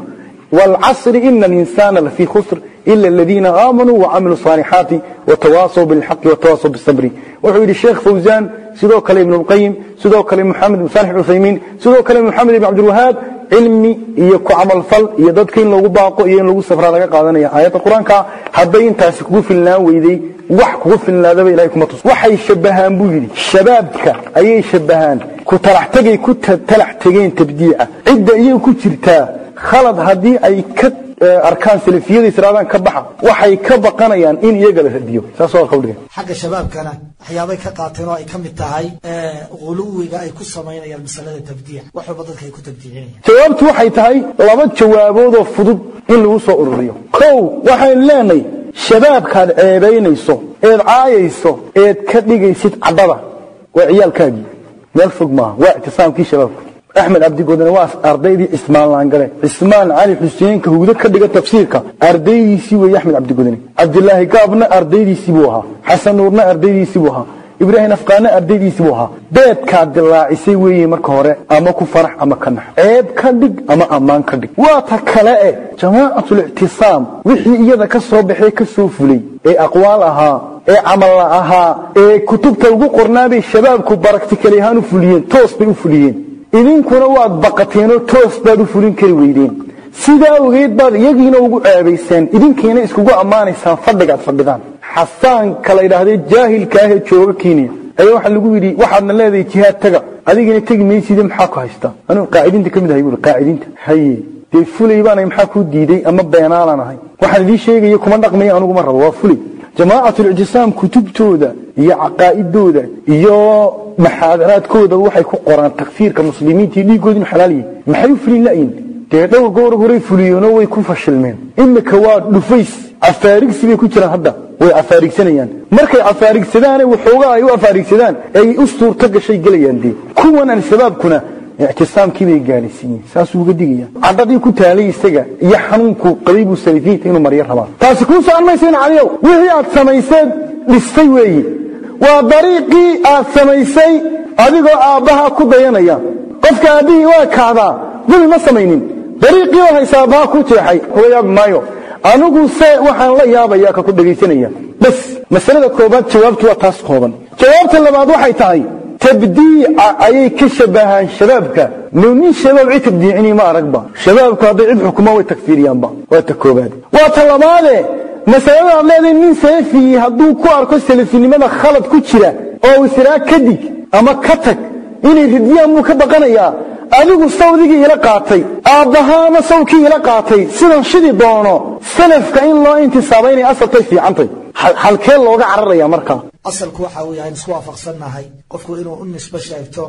والعصر إن الإنسان لفي خسر إلا الذين آمنوا وعملوا الصالحات وتواصوا بالحق وتواصوا بالصبر وحيد الشيخ فوزان سيدو كلام ابن القيم سيدو كلام محمد بن صالح العثيمين سيدو كلام محمد بن عبد الوهاب علمي iyo ku camal fal iyo dadka in lagu baaqo iyo in lagu safra laga qaadanaya aayada quraanka haday intaas kugu filnaan weyday wax kugu filnaadaba ilaahay kuma tus waxay shabahaan buu yiri shabaabka ayay shabahaan. Ku talax ku talax tageen tabdiica cidda iyagu ku jirtaa. Khalad haddii ay ka arkaan salafiyada israadaan ka baxa waxay ka baqanayaan in iyaga la radiyo. Saas waa qawliga xagga shabaabkana waxyaabay ka qaateen oo ay ka mid tahay ghuluwiga ay ku samaynayaan masalada tabdiic. Wax walba dadka ay ku tabdiicinayaan jawaabtu waxay tahay laba jawaabood oo fudud in lagu soo ururiyo. Kow waxaan leenahay shabaabkaad ceebaynayso eed caayayso eed ka dhigaysid caddada waa ciyaalkaagii. Meel fog maaha waa ictisaamkii shabaabka. Axmed cabdigodane waa ardaydii cismaan laangale cismaan cali xuseenka hugdo ka dhiga tafsiirka. Ardaydiisii weeye axmed cabdigodane cabdilaahi gaabna ardaydiisii buu ahaa. Xasan nuurna ardaydiisii buu ahaa ibraahim afqaana ardaydiisii buu ahaa. Beedkaad dilaacisay weeye marka hore ama ku farax ama ka nax. Ceeb ka dhig ama ammaan ka dhig. Waa ta kale e jamaacatul-ictisaam wixii iyada ka soo baxee ka soo fulay ee aqwaal ahaa ee camalla ahaa ee kutubta lagu qornaabay shabaabku baraktikali ahaan u fuliyeen toos bay u fuliyeen. Idinkuna waad baqateenoo toos baad u fulin kari weydeen. Sidaa ogeed baad iyagiina ugu ceebayseen idinkiina iskugu ammaanaysaan fadhigaad fadhidaan xasaanka la yidhaahdee jaahilka ahee jooga kenya. Ayaa waxaa lagu yidhi waxaadna leedahay jihaad taga. Adigina tegi mayside maxaa ku haystaa anuu qaacidiinta ka mid ahay buui qaacidiinta haye. Dee fulay baanay maxaa kuu diiday ama beenaalan ahay? Waxaan idiin sheegaya kuma dhaqmaya aniguma rabo waa fulay. Jamaacatul-ictisaam kutubtooda iyo caqaa'idooda iyo maxaadaraadkooda waxay ku qoraan takfiirka muslimiinta iyo dhiigooda inu maxay u fulin la'yin dee dhowr goor horay fuliyeenoo way ku fashilmeen. Imika waa dhufays afaarigsi bay ku jiraan hadda. Way afaarigsanayaan markay afaarigsadaane waxoogaa ay u afaarigsadaan ay u suurto gashay gelayaan dee. Kuwan al-shabaabkuna ictisaamkii bay gaalaysiiyeen saasuu uga digaya cadhadii ku taalay isaga iyo xanuunku qabay buu salafiyiinta inuu maryo rabaa. Taasi kuu socon maysayn caliyow wixii aad samayseen dhistay weeye waa dariiqii aad samaysay adigoo aabbaha ku dayanaya. Qofka aabbihii waa kacdaa dul ma samaynin. Dariiqii oo haysa aabbaha ku jeexay uga yaabi maayo anigu se waxaan la yaabaya ka ku dhegaysanaya bas masalada koobaad jawaabtu waa taas kooban. Jawaabta labaad waxay tahay tabdiica ayay ka shabahaan shabaabka. Nin shabaab cid tabdiicini ma aragba shabaabku hadday cid xukumaan way takfiiriyaanba waa ta koobaad. Waa ta labaade masalada aad leedahay nin salafiyi hadduu ku arko salafinimada khalad ku jira oo israa ka dig ama ka tag inay ridiyaan buu ka baqanayaa anigu sawdigii ila qaatay aabbahaana sawkii ila qaatay sidaan shidi doono salafka in loo intisaaba inay asaltay fiicantay. Halkee looga cararaya markaa asalku waxa uu yahay isku waafaqsannahay qofku inuu u nisbo sheegto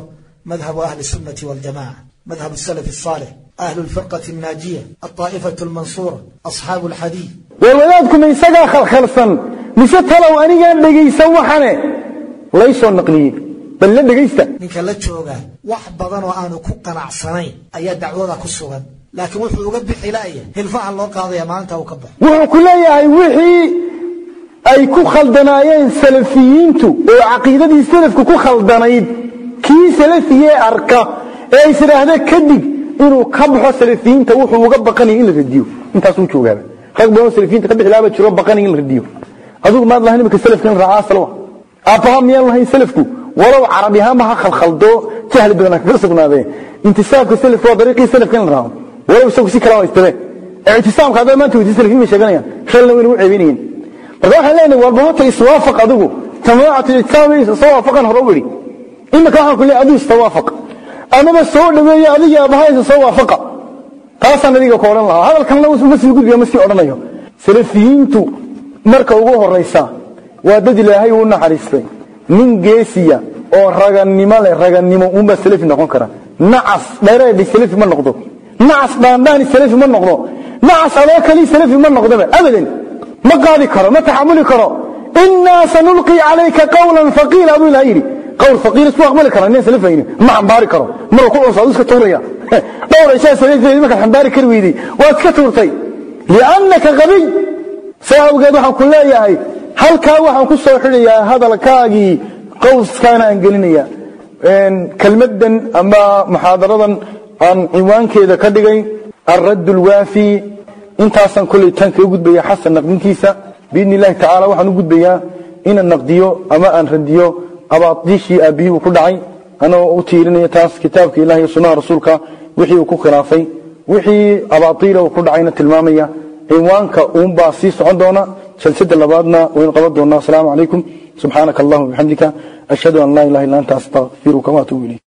madhabu ahli sunnati waljamaca madhab salaf saalix ahlu lfirqati naajiya altaa'ifatu lmansuura asxaabu alxadiid war wadaadkuma isagaa khalkhalsan mise talow anigaan dhegaysan waxane? Laysoo naqliyey bal la dhegaysta ninka la jooga wax badan oo aanu ku qanacsanayn ayaa dacwada ku sugan. Laakiin wuxuu uga bixi la'ya hilfaha loo qaadaya maalinta uu ka baxo. Wuxuu ku leeyahay wixii ay ku khaldanaayeen salafiyiintu oo caqiidadii salafku ku khaldanayd. Kii salafiyee arka ee is idhaahda kadib inuu ka baxo salafiyiinta wuxuu uga baqanaya in la radiyo. Intaasuu joogaaba rag badan oo salafiyiinta ka bixi laaba jiro baqanaya in la radiyo. Adigu maad lahayn imika salafka in raacaa salwa aabbaha miyaan lahayn salafku walow carabi ahaanba ha khalkhaldo jahli badan kaga sugnaadee intisaabka salafka waa dariiqii salafka in la raaco. Walow isagu si kala haystabe ictisaamka hadday maanta weydiisa salafiin bay sheeganayaan. Shalna wayna u ceebinayeen marka waxaan leenahay war bahota iswaafaq adigu jamaacat ictisaam soo hore u yidhi imika waxaan ku leeyahay adigu istawaafaq. Amaba soo dhaweeyo adiga abahaysa soo waafaqa taasaan adiga ku odhan lahaa. Hadalkanna ma sii gudbiya ma sii odhanayo. Salafiyiintu marka ugu horaysa waa dad ilaahay uu naxariistay nin geesiya oo raganimo leh raganimo uunbaa salafi noqon kara. Nacas dheereedhi salafi ma noqdo. Nacas dhaandhaani salafi ma noqdo. Nacas adoo kalii salafi ma noqdoba abadan. Ma qaadi karo ma taxamuli karo. Innaa sanulqii calayka qawlan faqiila buu ilaha yidhi. Qawl faqiil isku aqbali kara nin salafayni ma xambaari karo. Maruu ku cunsa iska tuuraya. Dhowr ishaa salafayni markaad xambaari kari weyday waad iska tuurtay. Liannaka qabiy. Saa awgeed waxaan ku leeyahay halkaa waxaan ku soo xidhayaa hadalkaagii qowskaana aan gelinaya. Kelmadan ama muxaadaradan aan ciwaankeeda ka dhigay alradd lwaafi intaasaan koley tan kaga gudbaya xasan naqdinkiisa. Biidni illahi tacaala waxaan u gudbayaa inaan naqdiyo ama aan radiyo abaadishii aabihii uu ku dhacay. Anagoo u tiirinaya taas kitaabka ilahi iyo sunnaha rasuulka wixii uu ku khilaafay. Wixii abaatiila uu ku dhacayna tilmaamaya cinwaanka uunbaa sii socon doona jalsada labaadna waynu qaban doonaa. Asalaamu calaykum subxaanaka allahuma bixamdika ashhadu an laa ilaha illa anta astaqfiruka waatuubu ilayk